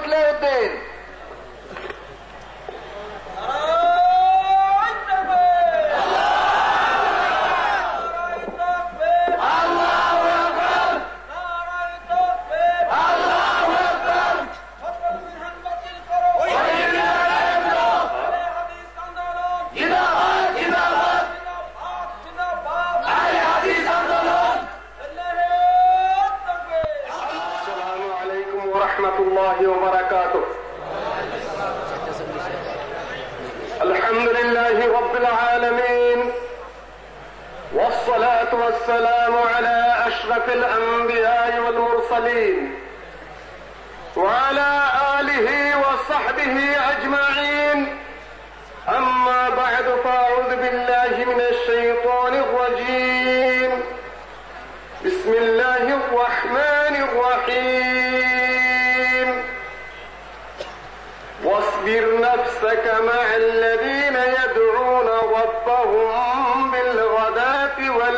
Uddin doctor Mohammad মুসলে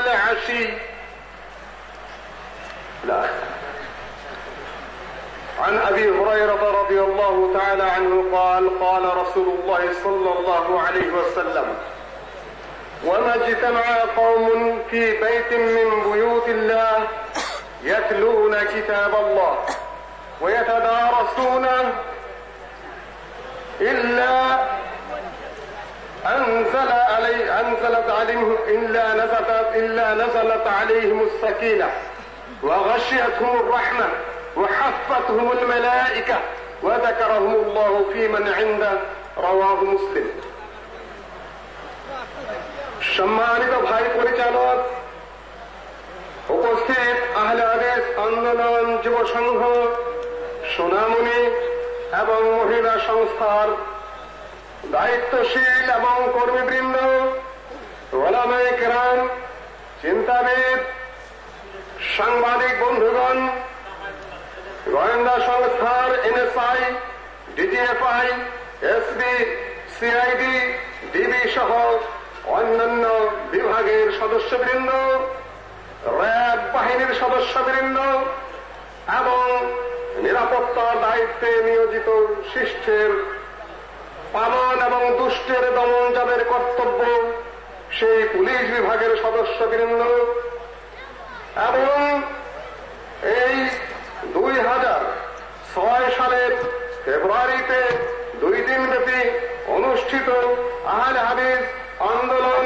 والعشي لا. عن أبي هريرة رضي الله تعالى عنه قال قال رسول الله صلى الله عليه وسلم وما اجتمع قوم في بيت من بيوت الله يتلون كتاب الله ويتدارسونه إلا أنزل علي أنزلت عليهم إلا نزلت إلا نزلت عليهم السكينة وغشيتهم الرحمة وحفتهم الملائكة وذكرهم الله في من عنده رواه مسلم সম্মানিত ভাই পরিচালক উপস্থিত আহলে আদেশ আন্দোলন যুব সংঘ সোনামণি এবং মহিলা সংস্থার দায়িত্বশীল এবং কর্মীবৃন্দ ওলামায় কেরাম চিন্তাবিদ, সাংবাদিক বন্ধুগণ, গোয়েন্দা সংস্থার NSI DGFI SB, CID, DB সহ অন্যান্য বিভাগের সদস্যবৃন্দ, র্যাব বাহিনীর সদস্যবৃন্দ এবং নিরাপত্তার দায়িত্বে নিয়োজিত শিষ্টের পালন এবং দুষ্টের দমন যাদের কর্তব্য, সেই পুলিশ বিভাগের সদস্যবৃন্দ এবং এই দুই হাজার ছয় সালের ফেব্রুয়ারিতে দুই দিন ব্যাপী অনুষ্ঠিত আহলে হাদিস আন্দোলন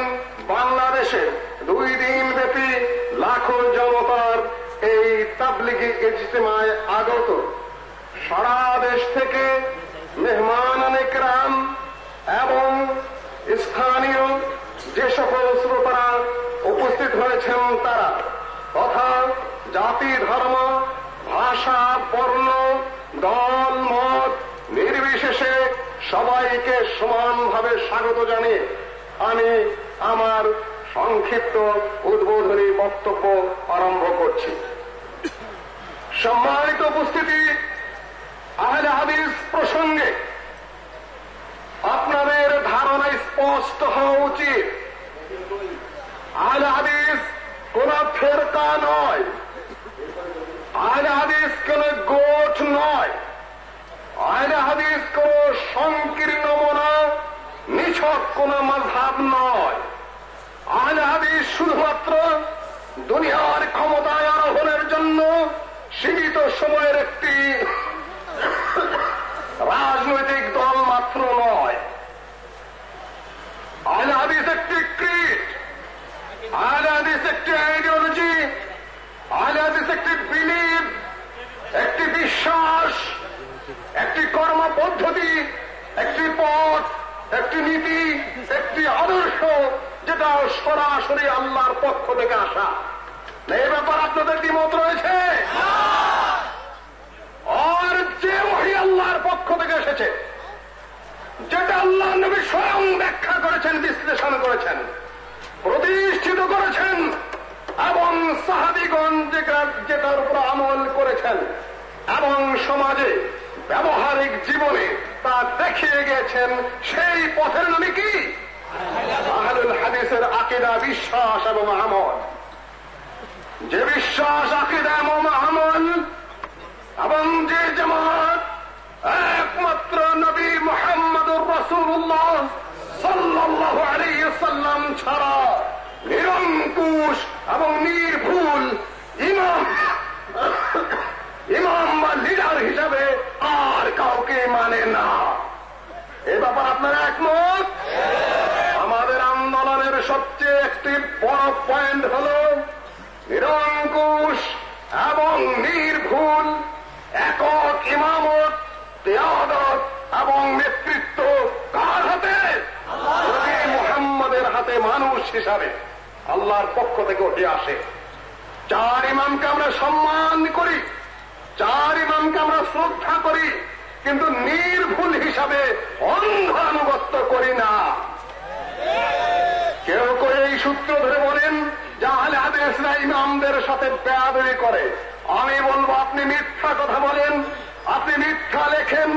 বাংলাদেশে দুই দিন ব্যাপী লাখো জনতার এই তাবলিগি ইজতেমায় আগত। সারা দেশ থেকে মেহমান অনেকরাম এবং স্থানীয় যে সকল শ্রোতারা হয়েছেন তারা। তথা জাতি, ধর্ম, ভাষা, বর্ণ, দল, মত নির্বিশেষে সবাইকে সমানভাবে স্বাগত জানিয়ে আমি আমার সংক্ষিপ্ত উদ্বোধনী বক্তব্য আরম্ভ করছি। সম্মানিত উপস্থিতি, আহলে হাদিস প্রসঙ্গে আপনাদের ধারণা স্পষ্ট হওয়া উচিত। আহলে হাদিস কোন ফেরকা নয়। আহলে হাদিস কোন গোট নয়। আহলে হাদিস কোন সংকীর্ণ মনা, নিছক কোন মাঝাব নয়। আহলে হাদিস শুধুমাত্র দুনিয়ার ক্ষমতায় আরোহণের জন্য সীমিত সময়ের একটি রাজনৈতিক দল মাত্র নয়। আহলে হাদিস একটি আহলে হাদিস একটি আইডিওলজি আহলে হাদিস একটি বিলিভ একটি বিশ্বাস, একটি কর্ম পদ্ধতি, একটি পথ, একটি নীতি, একটি আদর্শ, যেটা সরাসরি আল্লাহর পক্ষ থেকে আসা। এই ব্যাপার আপনাদের দ্বিমত রয়েছে? আর যে ওহি আল্লাহর পক্ষ থেকে এসেছে, যেটা আল্লাহ নবী স্বয়ং ব্যাখ্যা করেছেন, বিশ্লেষণ করেছেন প্রতিষ্ঠিত করেছেন এবং সাহাবিগণ যেটার উপর আমল করেছেন এবং সমাজে ব্যবহারিক জীবনে তা দেখিয়ে গেছেন সেই পথের নামে কি? হাদিসের আকিদা বিশ্বাস এবং আমল। যে বিশ্বাস, আকিদা এবং আমল এবং যে জামাত একমাত্র নবী মোহাম্মদুর রসুল্লাহ সাল্লাহ আলাইসাল্লাম ছাড়া নিরঙ্কুশ এবং নির্ভুল ইমাম। ইমাম বা লিডার হিসাবে আর কাউকে মানে না। এ ব্যাপার আপনারা একমত? আমাদের আন্দোলনের সবচেয়ে একটি বড় পয়েন্ট হল নিরঙ্কুশ এবং নির্ভুল, একক ইমামত তেয়াদত এবং নেতৃত্ব কার হাতে? মোহাম্মদের হাতে মানুষ হিসাবে। আল্লাহর পক্ষ থেকে উঠে আসে। চার ইমামকে আমরা সম্মান করি, চার ইমামকে আমরা শ্রদ্ধা করি, কিন্তু নির্ভুল হিসাবে অন্ধ আনুগত্য করি না। কেউ কেউ এই সূত্র ধরে বলেন যাহলে হাদিসরা ইমামদের সাথে বেয়াদবি করে। আমি বলব, আপনি মিথ্যা কথা বলেন, আপনি মিথ্যা লেখেন,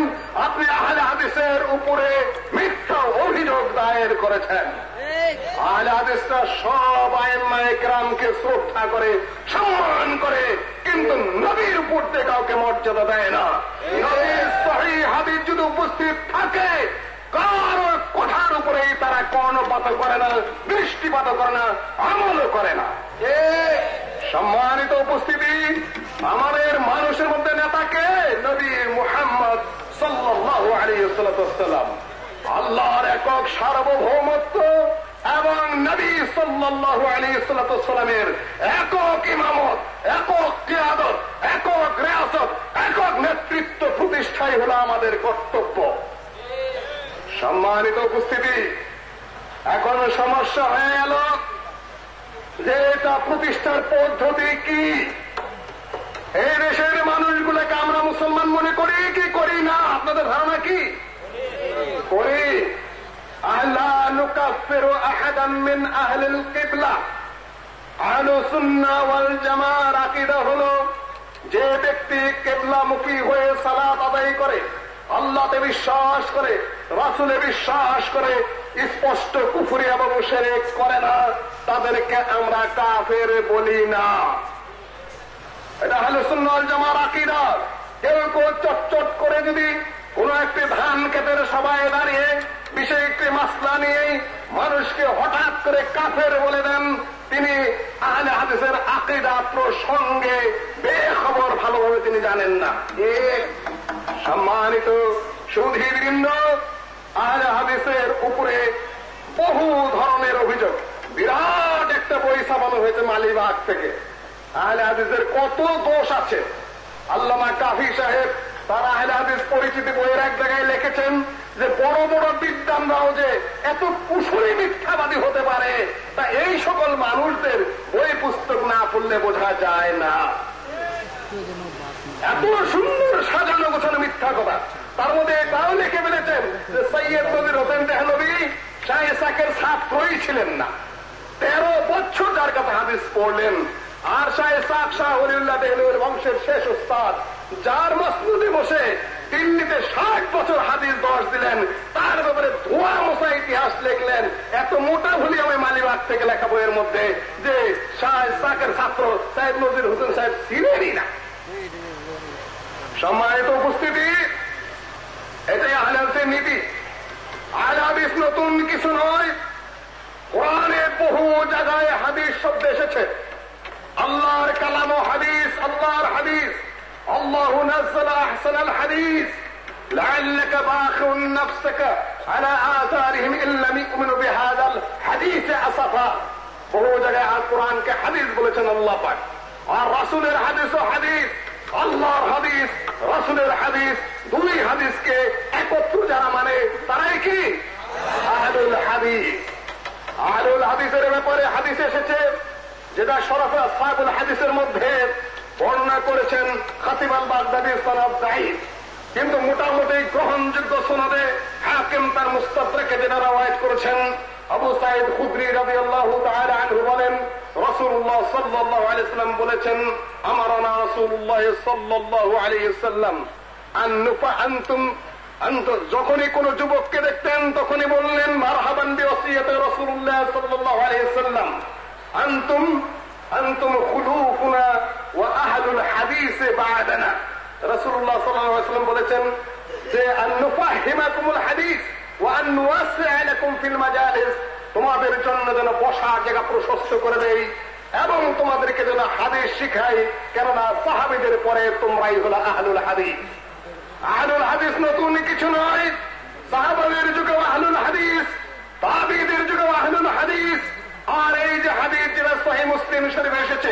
আপনি আহলে হাদিসের উপরে মিথ্যা অভিযোগ দায়ের করেছেন। আহলে হাদিসরা সব আইনমায়করামকে শ্রদ্ধা করে সম্মান করে কিন্তু নবীর থেকে কাউকে মর্যাদা দেয় না। নবীর সহি হাদিস যদি উপস্থিত থাকে কারও কথার উপরেই তারা কর্ণপাত করে না দৃষ্টিপাত করে না আমলও করে না। সম্মানিত উপস্থিতি আমাদের মানুষের মধ্যে নেতাকে নবী মুহাম্মদ সাল্লাহ আলিয়াল্লাম আল্লাহর একক সার্বভৌমত্ব এবং নবী সাল্লাহ আলী সাল্লামের একক ইমামত, একক কিয়াদত, একক রেয়াসত, একক নেতৃত্ব প্রতিষ্ঠাই হল আমাদের কর্তব্য। সম্মানিত উপস্থিতি, এখন সমস্যা হয়ে গেল যে এটা প্রতিষ্ঠার পদ্ধতি কি? এই দেশের মানুষগুলোকে আমরা মুসলমান মনে করি কি, করি না? আপনাদের ধারণা কি? করি। আল্লাহ নুকাফির আহাদান মিন আহলিল কিবলা। আহলু সুন্নাহ ওয়াল জামার আকীদা যে ব্যক্তি কেবলামুখী হয়ে সালাত আদায় করে, আল্লাহতে বিশ্বাস করে, রাসুলে বিশ্বাস করে, স্পষ্ট কুফুরি এবং করে না, তাদেরকে আমরা কাফের বলি না। এটা হলো সুন্নাল জামার আকিরা কেউ কেউ চটচট করে যদি কোন একটি ধান ক্ষেতের সবাই দাঁড়িয়ে বিশেষ একটি মাসলা নিয়ে মানুষকে হঠাৎ করে কাফের বলে দেন। তিনি আহলে হাদিসের আকিদা প্রসঙ্গে বেখবর ভালোভাবে তিনি জানেন না। সম্মানিত সুধীবৃন্দ, আহলে হাদিসের উপরে বহু ধরনের অভিযোগ। বিরাট একটা বই ছাপানো হয়েছে মালিবাগ থেকে। আহলে হাদিসের কত দোষ আছে। আল্লামা কাফি সাহেব তার আহলে হাদিস পরিচিতি বইয়ের এক জায়গায় লিখেছেন যে বড় বড় বিদ্যানরাও যে এত কুশলী মিথ্যাবাদী হতে পারে, তা এই সকল মানুষদের বই পুস্তক না পড়লে বোঝা যায় না। এত সুন্দর সাজানো গোছানো মিথ্যা কথা। তার মধ্যে এটাও লিখে ফেলেছেন যে সৈয়দ নদীর হোসেন দেহনবী শাহ ইসাকের ছাত্রই ছিলেন না। তেরো বছর যার কাছে হাদিস পড়লেন, আর শাহ ইসাক শাহ হরিউল্লাহ দেহলুর বংশের শেষ উস্তাদ যার মসনুদে বসে দিল্লিতে ষাট বছর হাদিস দশ দিলেন। তার ব্যাপারে ধোয়া মশা ইতিহাস লিখলেন। এত মোটা ভুলি আমি মালিবাগ থেকে লেখা বইয়ের মধ্যে যে শাহ ইসাকের ছাত্র সাহেব নজির হোসেন সাহেব ছিলেনই না। সম্মানিত উপস্থিতি, এটাই আহলাদের নীতি। আহলাদিস নতুন কিছু নয়। কোরআনে বহু জায়গায় হাদিস শব্দ এসেছে। আল্লাহর কালাম হাদিস, আল্লাহর হাদিস। আল্লাহ نزل احسن الحديث لعلك باخع نفسك على آثارهم إن لم يؤمنوا بهذا الحديث أسفا বহু জায়গায় আর কোরআনকে হাদিস বলেছেন আল্লাহ পাক আর রাসুলের হাদিস ও হাদিস আল্লাহর হাদিস রাসুলের হাদিস দুই হাদিসকে একত্র যারা মানে তারাই কি আহলুল হাদিস আহলুল হাদিসের ব্যাপারে হাদিস এসেছে যেটা শরফে সাহেবুল হাদিসের মধ্যে বর্ণনা করেছেন খাতিব আল বাগদাদি সনদ দায়ী কিন্তু মোটামুটি গ্রহণযোগ্য সনদে হাকিম তার মুস্তাদকে যেটা রাওয়ায়ত করেছেন, আবু সাইদ খুদ্রি রবি আল্লাহ বলেন রসুল্লাহ সাল্লাহ আলাইসাল্লাম বলেছেন আমার রসুল্লাহ সাল্লাহ আলাইসাল্লাম আন্তুম যখনই কোন যুবককে দেখতেন, তখনই বললেন, মারহাবান বিওসিয়তে রসুল্লাহ সাল্লাহ আলাইসাল্লাম আন্তুম আন্তুম খুলুকুনা তোমাদের জন্য যেন বসার জায়গা প্রশস্ত করে দেই এবং তোমাদেরকে যেন হাদিস শিখাই, কেননা সাহাবিদের পরে তোমরাই হলো আহলুল হাদিস। আহলুল হাদিস নতুন কিছু নয়। সাহাবাদের যুগে আহলুল হাদিস, তাবিদের যুগে আহলুল হাদিস। আর এই যে হাদিস যেটা সহি মুসলিম শরীফে এসেছে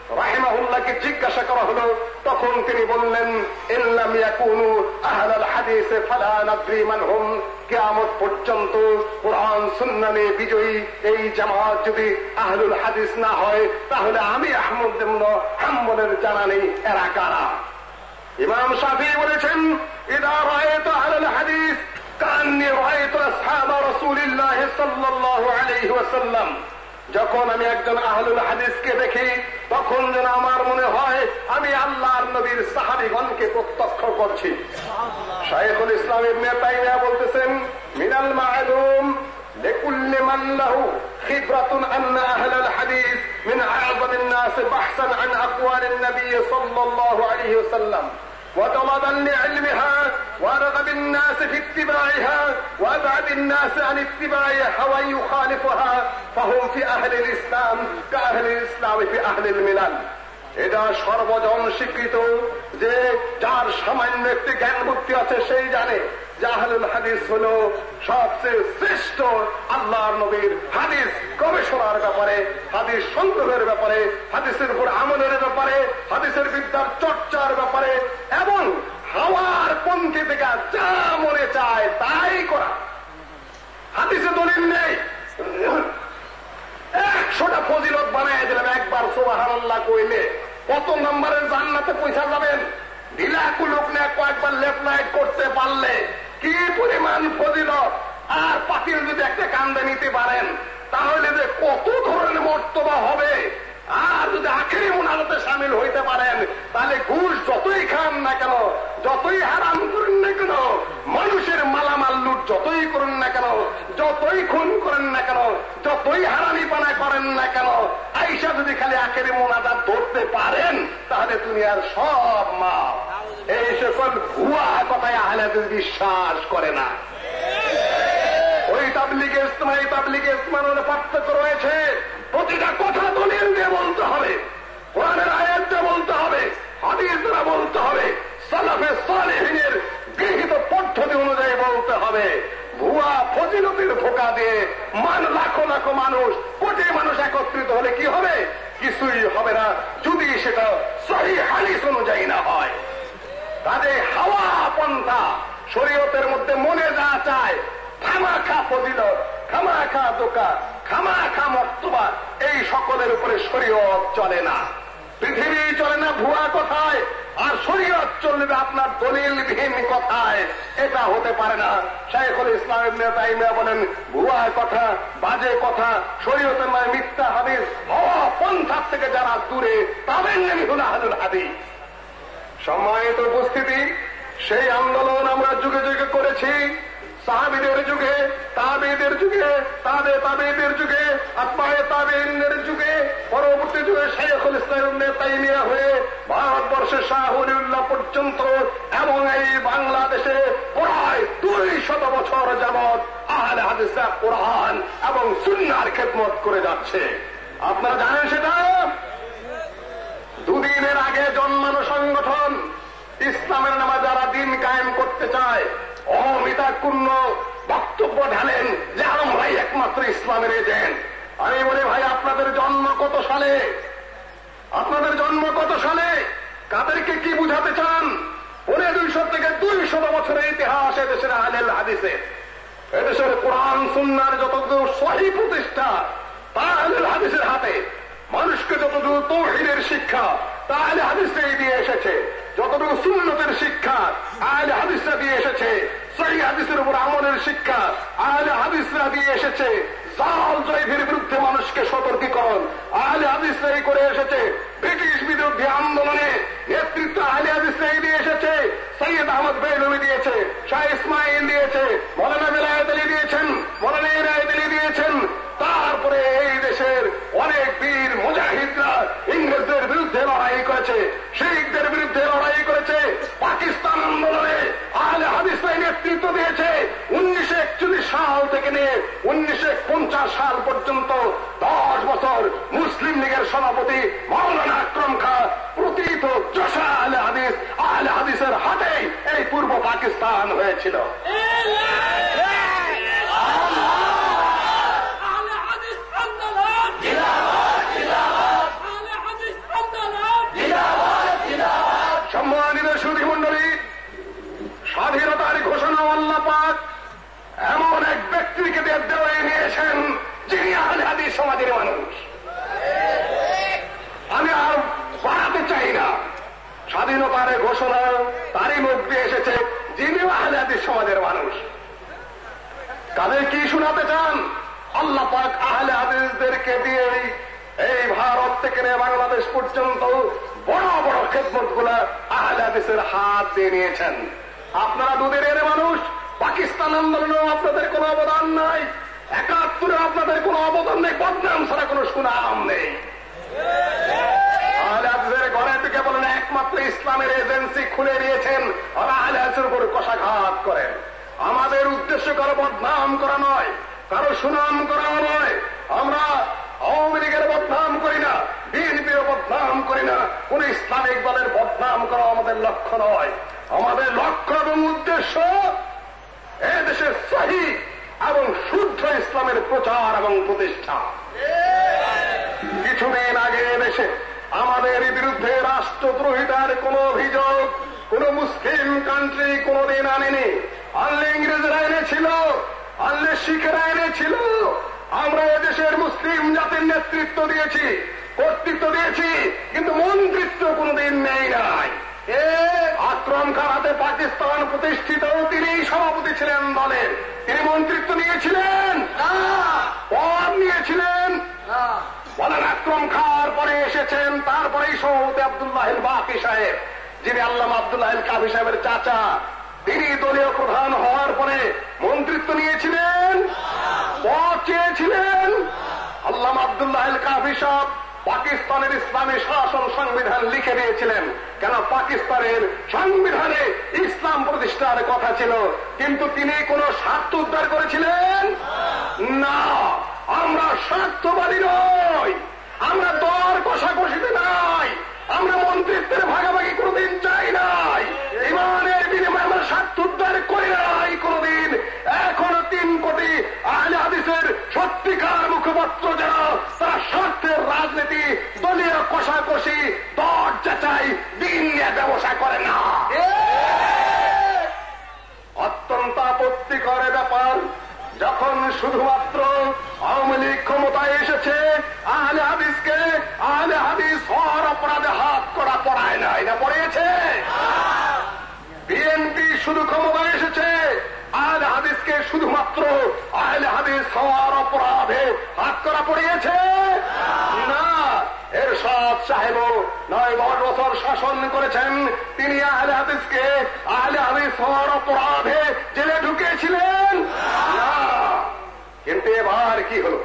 রাহিমাহুল্লাহকে জিজ্ঞাসা করা হলো, তখন তিনি বললেন, ইল্লাম আহলাল ফালা নাদ্রি কিয়ামত পর্যন্ত কোরআন সুন্নানে বিজয়ী এই জামাত যদি আহলুল হাদিস না হয়, তাহলে আমি আহমদ ইবনে হাম্বলের জানা নেই, এরা কারা? ইমাম শাফি বলেছেন, ইদা রায়ত আহলাল হাদিস কান্নি রায়ত আসহাব রাসূলিল্লাহ সাল্লাল্লাহু আলাইহি ওয়াসাল্লাম। যখন আমি একজন আহলুল হাদিসকে দেখি তখন যেন আমার মনে হয় আমি আল্লাহর নবীর সাহাবিগণকে প্রত্যক্ষ করছি শাইখুল ইসলাম ইবনে তাইমিয়া বলতেছেন মিনাল মা'লুম لكل من له خبرة أن أهل الحديث من أعظم الناس بحثا عن أقوال النبي صلى الله عليه وسلم وطلبا لعلمها ورغب الناس في اتباعها وابعد الناس عن اتباع هوى يخالفها فهم في اهل الاسلام كاهل الاسلام في اهل الملل এটা সর্বজন স্বীকৃত যে যার সামান্য একটি জ্ঞান বুদ্ধি আছে সেই জানে জাহালুল হাদিস হল সবচেয়ে শ্রেষ্ঠ আল্লাহর নবীর হাদিস গবেষণার ব্যাপারে, হাদিস সংগ্রহের ব্যাপারে, হাদিসের উপর আমলের ব্যাপারে, হাদিসের বিদ্যার চর্চার ব্যাপারে এবং হাওয়ার পন্থী থেকে যা মনে চায় তাই করা। হাদিসে দলিল নেই। একশোটা ফজিলত বানাই দিলাম একবার সোবাহান্লাহ কইলে। কত নম্বরের জান্নাতে পয়সা যাবেন। ঢিলাকু লোক না কয়েকবার লেফট লাইট করতে পারলে। কি পরিমাণ ফজিলত? আর পাতিল যদি একটা কান্দে নিতে পারেন, তাহলে যে কত ধরনের মর্তবা হবে? আর যদি আখেরি মোনাজাতে সামিল হইতে পারেন, তাহলে ঘুষ যতই খান না কেন, যতই হারাম করেন না কেন, মানুষের মালামাল লুট যতই করুন না কেন, যতই খুন করেন না কেন, যতই হারামি পানা করেন না কেন আইসা যদি খালি আখেরি মোনাজাত ধরতে পারেন, তাহলে তুমি আর সব মা এই সকল ভুয়া কথায় আহলে বিশ্বাস করে না। ওই তাবলিগে ইসলাম এই তাবলিগে ইসলামের পার্থক্য রয়েছে। প্রতিটা কথা দলিল দিয়ে বলতে হবে। কোরআনের আয়াত দিয়ে বলতে হবে। হাদিস দ্বারা বলতে হবে। সালাফে সালেহিনের গৃহীত পদ্ধতি অনুযায়ী বলতে হবে। ভুয়া ফজিলতির ফোকা দিয়ে মান লাখো লাখো মানুষ, কোটি মানুষ একত্রিত হলে কি হবে? কিছুই হবে না। যদি সেটা সহি হালিস অনুযায়ী না হয়। তাদের হাওয়া পন্থা। শরীয়তের মধ্যে মনে যা চায়, খামাখা ফজিলত, খামাখা দোকা, খামাখা মর্তবা এই সকলের উপরে শরীয়ত চলে না। পৃথিবী চলে না, ভুয়া কথায়। আর শরীয়ত চলবে আপনার দলিলবিহীন কথায়। এটা হতে পারে না। শাইখুল ইসলাম তাইমিয়া বলেন, ভুয়া কথা, বাজে কথা, শরীয়তের নয় মিথ্যা হাদিস হওয়া পন্থার থেকে যারা দূরে, তাদের নামই হল আহলুল হাদিস। সম্মানিত উপস্থিতি, সেই আন্দোলন আমরা যুগে যুগে করেছি। সাহাবিদের যুগে তাবেদের যুগে, তাবে তাবেদের যুগে আত্মায় তাবেনের যুগে, পরবর্তী যুগে শেখুল ইসলাম তাইমিয়া হয়ে ভারতবর্ষের শাহুল্লাহ পর্যন্ত এবং এই বাংলাদেশে প্রায় দুই শত বছর যাবৎ আহলে হাদিসা কোরআন এবং সুন্নার খেদমত করে যাচ্ছে। আপনারা জানেন সেটা? দুদিনের আগে জন্মানো সংগঠন ইসলামের নামে যারা দিন কায়েম করতে চায় অমিতাপূর্ণ বক্তব্য ঢালেন, যে আমরাই একমাত্র ইসলামের এজেন্ট। আমি বলি, ভাই, আপনাদের জন্ম কত সালে? আপনাদের জন্ম কত সালে? কাদেরকে কি বুঝাতে চান? পরে দুইশো থেকে দুইশো বছরের ইতিহাস এদেশের আলেল হাদিসে। এদেশের কোরআন, সুন্নার যতগুলো সহি প্রতিষ্ঠা, তা আলেল হাদিসের হাতে। যতটুকু তৌহিদের শিক্ষা তা আলে হাদিসটাই দিয়ে এসেছে। যতটুকু সুন্নতের শিক্ষা আলে হাদিসটা দিয়ে এসেছে। সেই হাদিসের উপর আমলের শিক্ষা আহলে হাদিসরা দিয়ে এসেছে। জাল জয়ভীর বিরুদ্ধে মানুষকে সতর্কীকরণ আহলে হাদিসরাই করে এসেছে। ব্রিটিশ বিরোধী আন্দোলনে নেতৃত্ব আহলে হাদিসরাই দিয়ে এসেছে। সৈয়দ আহমদ বেলমি দিয়েছে, শাহ ইসমাইল দিয়েছে, মৌলানা বেলায়ত দিয়েছেন, মৌলানা ইরায়ত আলী বীর মুজাহিদরা ইংরেজদের বিরুদ্ধে লড়াই করেছে, শিখদের বিরুদ্ধে লড়াই করেছে, পাকিস্তান আন্দোলনে আহলে হাদিসরাই নেতৃত্ব দিয়েছে। উনিশশো একচল্লিশ সাল থেকে নিয়ে উনিশশো পঞ্চাশ সাল পর্যন্ত দশ বছর মুসলিম লীগের সভাপতি মৌলানা আকরম খা প্রতীত যশা আলে হাদিস, আহলে হাদিসের হাতেই এই পূর্ব পাকিস্তান হয়েছিল। পাক এমন এক ব্যক্তিকে দেব নিয়েছেন যিনি আহলে হাদিস সমাজের মানুষ। আমি আর বাড়াতে চাই না। স্বাধীনতার ঘোষণা তারই মধ্যে এসেছে যিনি আহলে হাদিস সমাজের মানুষ। কাদের কি শোনাতে চান? আল্লাহ পাক আহলে হাদিসদেরকে দিয়ে এই ভারত থেকে নিয়ে বাংলাদেশ পর্যন্ত বড় বড় খেদমত আহলে হাদিসের হাত দিয়ে নিয়েছেন। আপনারা দুধের এনে মানুষ পাকিস্তান আন্দোলনেও আপনাদের কোনো অবদান নাই। একাত্তরে আপনাদের কোনো অবদান নেই। বদনাম ছাড়া কোনো সুনাম নেই। একমাত্র ইসলামের এজেন্সি খুলে উপর কষাঘাত করেন। আমাদের উদ্দেশ্য কারও বদনাম করা নয়, কারও সুনাম করা নয়। আমরা আওয়ামী লীগের বদনাম করি না বিএনপির বদনাম করি না। কোন ইসলামিক দলের বদনাম করা আমাদের লক্ষ্য নয়। আমাদের লক্ষ্য এবং উদ্দেশ্য এদেশের সহি এবং শুদ্ধ ইসলামের প্রচার এবং প্রতিষ্ঠা। কিছুদিন আগে দেশে আমাদের বিরুদ্ধে রাষ্ট্রদ্রোহিতার কোন অভিযোগ, কোন মুসলিম কান্ট্রি কোনদিন আনেনি। আনলে ইংরেজরা এনেছিল আনলে শিখেরা এনেছিল আমরা এদেশের মুসলিম জাতির নেতৃত্ব দিয়েছি, কর্তৃত্ব দিয়েছি, কিন্তু মন্ত্রিত্ব কোনদিন নেই নাই। এ আক্রম খানাতে পাকিস্তান প্রতিষ্ঠিত তিনি সভাপতি ছিলেন দলের। তিনি মন্ত্রিত্ব নিয়েছিলেন। পদ নিয়েছিলেন। বলেন আক্রম খাওয়ার পরে এসেছেন তারপরেই সভাপতি আবদুল্লাহ বাকি সাহেব যিনি আল্লাহ আবদুল্লাহ কাবি সাহেবের চাচা। তিনি দলীয় প্রধান হওয়ার পরে মন্ত্রিত্ব নিয়েছিলেন। পদ চেয়েছিলেন। আল্লাহ আবদুল্লাহ কাবি সাহেব পাকিস্তানের ইসলামী শাসন সংবিধান লিখে দিয়েছিলেন। কেন? পাকিস্তানের সংবিধানে ইসলাম প্রতিষ্ঠার কথা ছিল। কিন্তু তিনি কোন স্বার্থ উদ্ধার করেছিলেন? না। আমরা স্বার্থবাদী নই। আমরা দর কষাকষিতে নাই। আমরা মন্ত্রিত্বের ভাগাভাগি কোনদিন চাই নাই। ইমানের বিনিময়ে আমরা স্বার্থ উদ্ধার করি নাই কোনদিন। তিন কোটি আহলে হাদিসের সত্যিকার মুখপাত্র যারা তারা স্বার্থের রাজনীতি দলীয় কষাকষি দর যাচাই দিন নিয়ে ব্যবসা করে না। অত্যন্ত আপত্তিকর ব্যাপার। যখন শুধুমাত্র আওয়ামী লীগ ক্ষমতায় এসেছে আহলে হাদিসকে আহলে হাদিস হওয়ার অপরাধে হাত করা পড়ায় না এটা পড়িয়েছে। বিএনপি শুধু ক্ষমতায় এসেছে আহলে হাদিসকে শুধুমাত্র আহলে হাদিস হওয়ার অপরাধে হাত করা পড়িয়েছে? না। এরশাদ সাহেব নয় বছর শাসন করেছেন। তিনি আহলে হাদিসকে আহলে হাদিস হওয়ার অপরাধে জেলে ঢুকিয়েছিলেন কিন্তু এবার কি হলো?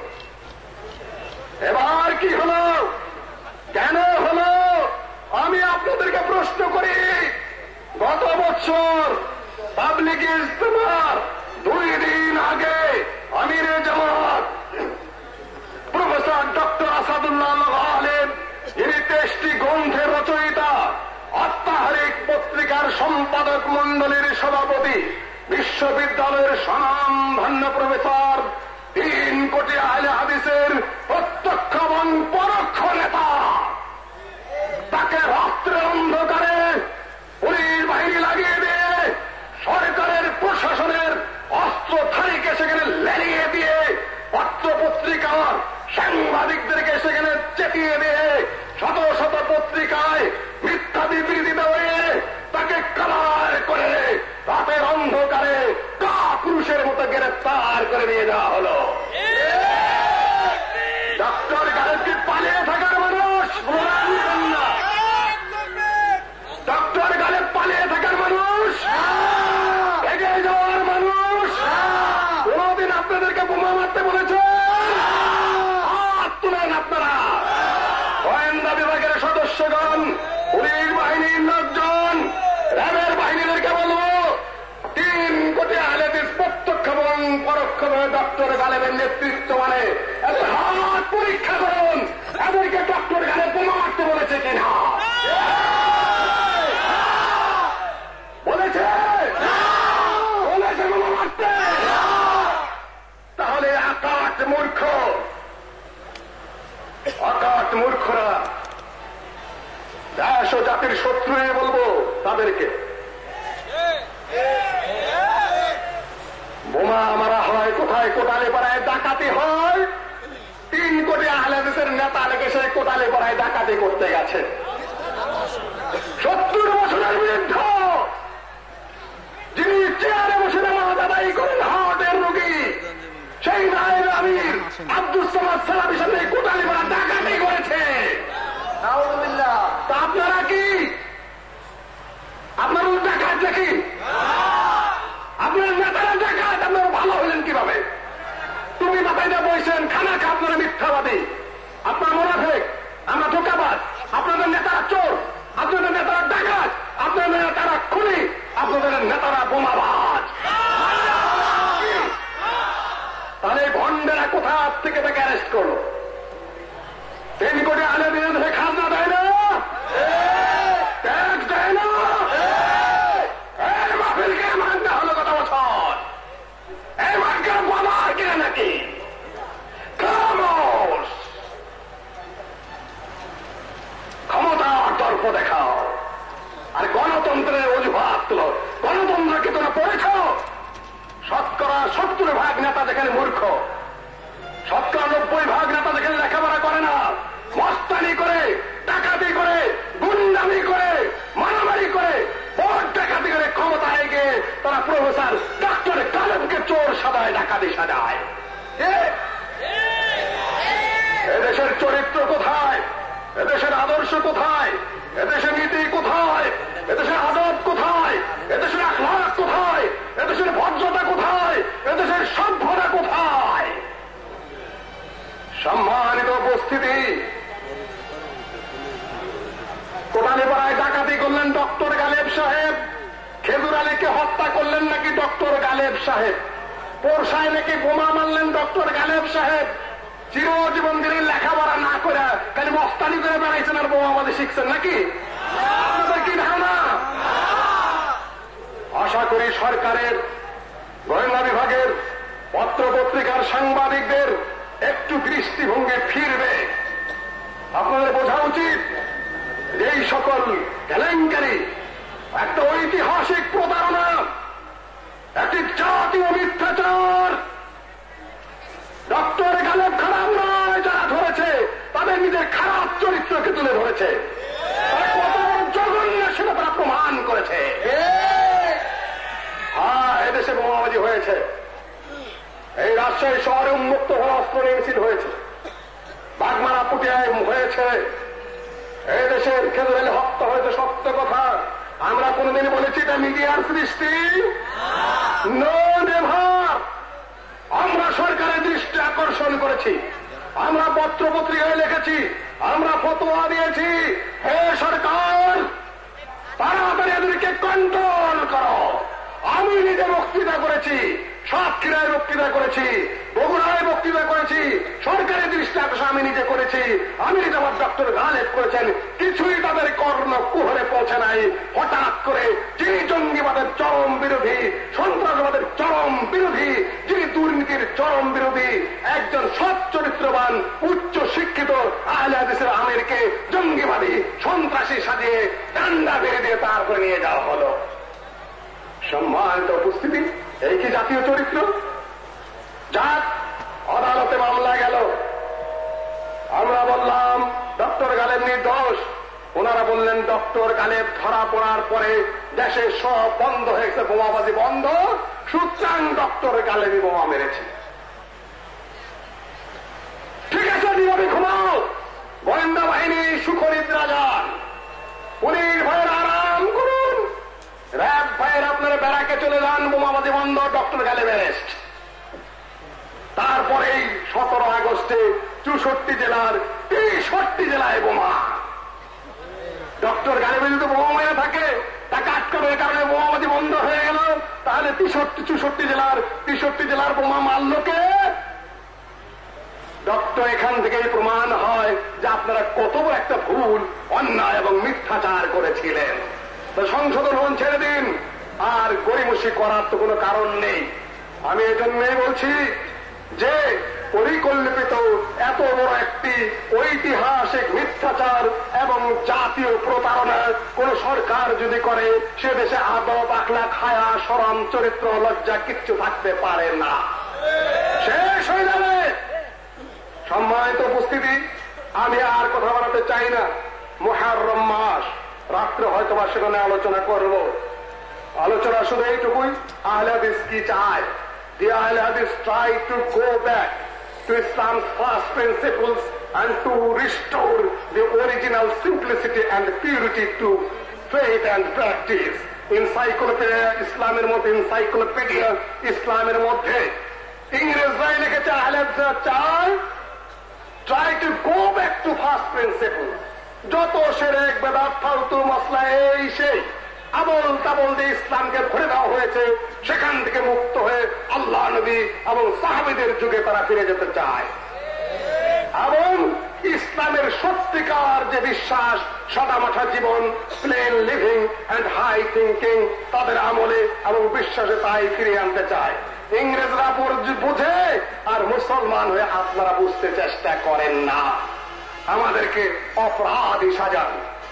এবার কি হলো? কেন হলো? আমি আপনাদেরকে প্রশ্ন করি, গত বছর পাবলিক ইজতেমার দুই দিন আগে আমিরে জামাত। প্রফেসর ডক্টর আসাদুল্লাহ আলেম, যিনি তেইশটি গ্রন্থের রচয়িতা, আত্মাহারিক পত্রিকার সম্পাদক মন্ডলীর সভাপতি, বিশ্ববিদ্যালয়ের স্বনাম ধন্য প্রফেসর, তিন কোটি আহলে হাদিসের প্রত্যক্ষ এবং পরোক্ষ নেতা। তাকে রাত্রে অন্ধকারে পুলিশ বাহিনী লাগিয়ে দিয়ে সরকারের প্রশাসনের অস্ত্রধারীকে সেখানে লেলিয়ে দিয়ে পত্র পত্রিকার সাংবাদিকদেরকে সেখানে চেপিয়ে দিয়ে শত শত পত্রিকায় মিথ্যা বিবৃতি দেওয়ে তাকে কালার করে রাতের অন্ধকারে কাপুরুষের মতো গ্রেফতার করে নিয়ে যাওয়া হল। ডক্টর গালেবকে পালিয়ে থাকার মানুষ প্রমাণ দেন না ডক্টর গালেব পালিয়ে থাকার মানুষ এগিয়ে যাওয়ার মানুষ কোনদিন আপনাদেরকে বোমা মারতে বলেছে হাত তুলেন আপনারা গোয়েন্দা বিভাগের সদস্যগণ পুলিশ বাহিনীর লোকজন র্যাবের বাহিনীদেরকে বলব তিন কোটি আহলেদিস প্রত্যক্ষ এবং পরোক্ষভাবে ডক্টর গালেবের নেতৃত্ব মানে হাত পরীক্ষা করুন এদেরকে ডক্টর গালেব বোমা মারতে বলেছে কিনা? বলেছে? বলেছে বোমা মারতে তাহলে আকাশ মূর্খ। আকাশ মূর্খরা দেশ ও জাতির শত্রু বলব তাদেরকে বোমা মারা কোথায় কোটালে পাড়ায় ডাকাতি হয়। তিন কোটি আহলাদেশের নেতা লেগে সেই কোটালে পাড়ায় ডাকাতি করতে গেছে। সত্তর বছরের বিরুদ্ধ যিনি চেয়ারে বসে নামাজ আদায় করেন হার্টের রোগী সেই নায়ের আমির আব্দুল সামাদ সালামের সাথে কোটালি পাড়া ডাকাতি করেছে। আপনারা কি? আপনার ডাকাত দেখি আপনার নেতারা ডাকাত আপনারা ভালো হলেন কীভাবে মাথায় বলছেন, খানা খা আপনারা মিথ্যাবাদী। আপনার মোনাফেক আমরা ধোকাবাদ আপনাদের নেতারা চোর। আপনাদের নেতারা ডাকাত। আপনাদের নেতারা খুনি। আপনাদের নেতারা বোমাবাজ। তাহলে ভণ্ডেরা কোথা থেকে তাকে অ্যারেস্ট করল? তিন কোটি আলে ধরে খাজনা দেয় না ট্যাক্স দেয় না এই মাহফিলকে মানতে হলো কত বছর এই মানকে বাবার কিনে নাকি খামোশ ক্ষমতার তর্ক দেখাও আর গণতন্ত্রের অজুহাত তুলো পড়েছ শতকরা সত্তর ভাগ নেতা যেখানে মূর্খ। শতকরা নব্বই ভাগ নেতা যেখানে লেখাপড়া করে না। মস্তানি করে, ডাকাতি করে, গুন্ডামি করে, মারামারি করে ভোট ডাকাতি করে ক্ষমতায় গিয়ে তারা প্রফেসর ডাক্তার কালেমকে চোর সাদায় ডাকাতি সাজায়। উপস্থিতি কোটালীপাড়ায় ডাকাতি করলেন ডক্টর গালেব সাহেব। খেজুর আলীকে হত্যা করলেন নাকি ডক্টর গালেব সাহেব? পোরশায় নাকি বোমা মারলেন ডক্টর গালেব সাহেব? চিরজীবন তিনি লেখাপড়া না করে খালি মস্তানি করে বেড়াইছেন আর বোমা আমাদের শিখছেন নাকি? আপনাদের কি ধারণা? আশা করি সরকারের গোয়েন্দা বিভাগের, পত্র পত্রিকার সাংবাদিকদের একটু দৃষ্টিভঙ্গি ফিরবে। আপনাদের বোঝা উচিত এই সকল কেলেঙ্কারি একটা ঐতিহাসিক প্রতারণা একটি জাতীয় মিথ্যাচার। ডক্টর গালেব খারাপ নয় যারা ধরেছে তাদের নিজের খারাপ চরিত্রকে তুলে ধরেছে। তারা কত জঘন্য সেটা তারা প্রমাণ করেছে। হ্যাঁ এদেশে বোমাবাজি হয়েছে। এই রাজশাহী শহরে উন্মুক্ত হওয়া অস্ত্র মিছিল হয়েছে। বাগমারা পুটিয়ায় হয়েছে। এই দেশের খেলে হত্যা হয়েছে সত্য কথা। আমরা কোনদিন বলেছি এটা মিডিয়ার সৃষ্টি। আমরা সরকারের দৃষ্টি আকর্ষণ করেছি। আমরা পত্র পত্রিকায় লিখেছি। আমরা ফতোয়া দিয়েছি। হে সরকার, তাড়াতাড়ি এদেরকে কন্ট্রোল করো। আমি নিজে বক্তৃতা করেছি। সাতক্ষীরায় বক্তৃতা করেছি, বগুড়ায় বক্তৃতা করেছি, সরকারি দৃষ্টি আকর্ষণ আমি নিজে করেছি। আমি নিজে আমার ডক্টর গালেব করেছেন, কিছুই তাদের কর্ণ কুহরে পৌঁছে নাই। হঠাৎ করে যিনি জঙ্গিবাদের চরম বিরোধী, সন্ত্রাসবাদের চরম বিরোধী, যিনি দুর্নীতির চরম বিরোধী, একজন সৎ চরিত্রবান, উচ্চ শিক্ষিত, আহলে হাদিসের আমিরকে জঙ্গিবাদী, সন্ত্রাসী সাজিয়ে ডান্ডা বেড়ে দিয়ে তারপরে নিয়ে যাওয়া হলো। সম্মানিত উপস্থিতি। এই কি জাতীয় চরিত্র? যাক, আদালতে মামলা গেল। আমরা বললাম, ডক্টর গালেব নির্দোষ। ওনারা বললেন, ডক্টর গালেব ধরা পড়ার পরে দেশে সব বন্ধ হয়েছে বোমাবাজি বন্ধ। সুতরাং ডক্টর গালেবই বোমা মেরেছে। ঠিক আছে নীরবে ঘুমাও। গোয়েন্দা বাহিনী সুখনিদ্রা যান। পুলিশ ভাইয়ের আরাম করুন। র্যাব ভাইয়ের আপনারা বেড়াকে চলে যান, বোমাবাজি বন্ধ, ডক্টর গালেব অ্যারেস্ট। তারপরেই সতেরো আগস্টে চৌষট্টি জেলার তেষট্টি জেলায় বোমা। ডক্টর গালেবে যদি বোমা মেরে থাকে, তাকে আটকানোর কারণে বোমাবাজি বন্ধ হয়ে গেল। তাহলে তেষট্টি, চৌষট্টি জেলার তেষট্টি জেলার বোমা মারল কে? ডক্টর, এখান থেকেই প্রমাণ হয় যে আপনারা কত একটা ভুল, অন্যায় এবং মিথ্যাচার করেছিলেন। সংশোধন হন ছেড়ে দিন। আর গরিমসি করার তো কোনো কারণ নেই। আমি এজন্যই বলছি যে পরিকল্পিত এত বড় একটি ঐতিহাসিক মিথ্যাচার এবং জাতীয় প্রতারণা কোন সরকার যদি করে, সে দেশে আদব আখলা খায়া সরম, চরিত্র, লজ্জা কিচ্ছু থাকতে পারে না। শেষ হয়ে যাবে। সম্মানিত উপস্থিতি, আমি আর কথা বাড়াতে চাই না। মহারম মাস। রাত্রে হয়তো বা সেখানে আলোচনা করব আলোচনা শুধু এইটুকুই আহলে হাদিস কি চায় the Ahle Hadith try to go back to Islam's first principles and to restore the original simplicity and purity to faith and practice. Encyclopedia ইসলামের মধ্যে encyclopedia ইসলামের মধ্যে ইংরেজরাই লিখেছে আহলে চায় try to go back to first principle যত সেরেক বেদাত ফালতু মশলা এই সেই। আবল তাবল দিয়ে ইসলামকে ভরে দেওয়া হয়েছে, সেখান থেকে মুক্ত হয়ে আল্লাহ নবী এবং সাহাবিদের যুগে তারা ফিরে যেতে চায়। এবং ইসলামের সত্যিকার যে বিশ্বাস, সাদামাঠা জীবন plain living and high thinking তাদের আমলে এবং বিশ্বাসে তাই ফিরিয়ে আনতে চায়। ইংরেজরা বুঝে, আর মুসলমান হয়ে আপনারা বুঝতে চেষ্টা করেন না। আমাদেরকে অপরাধী সাজান।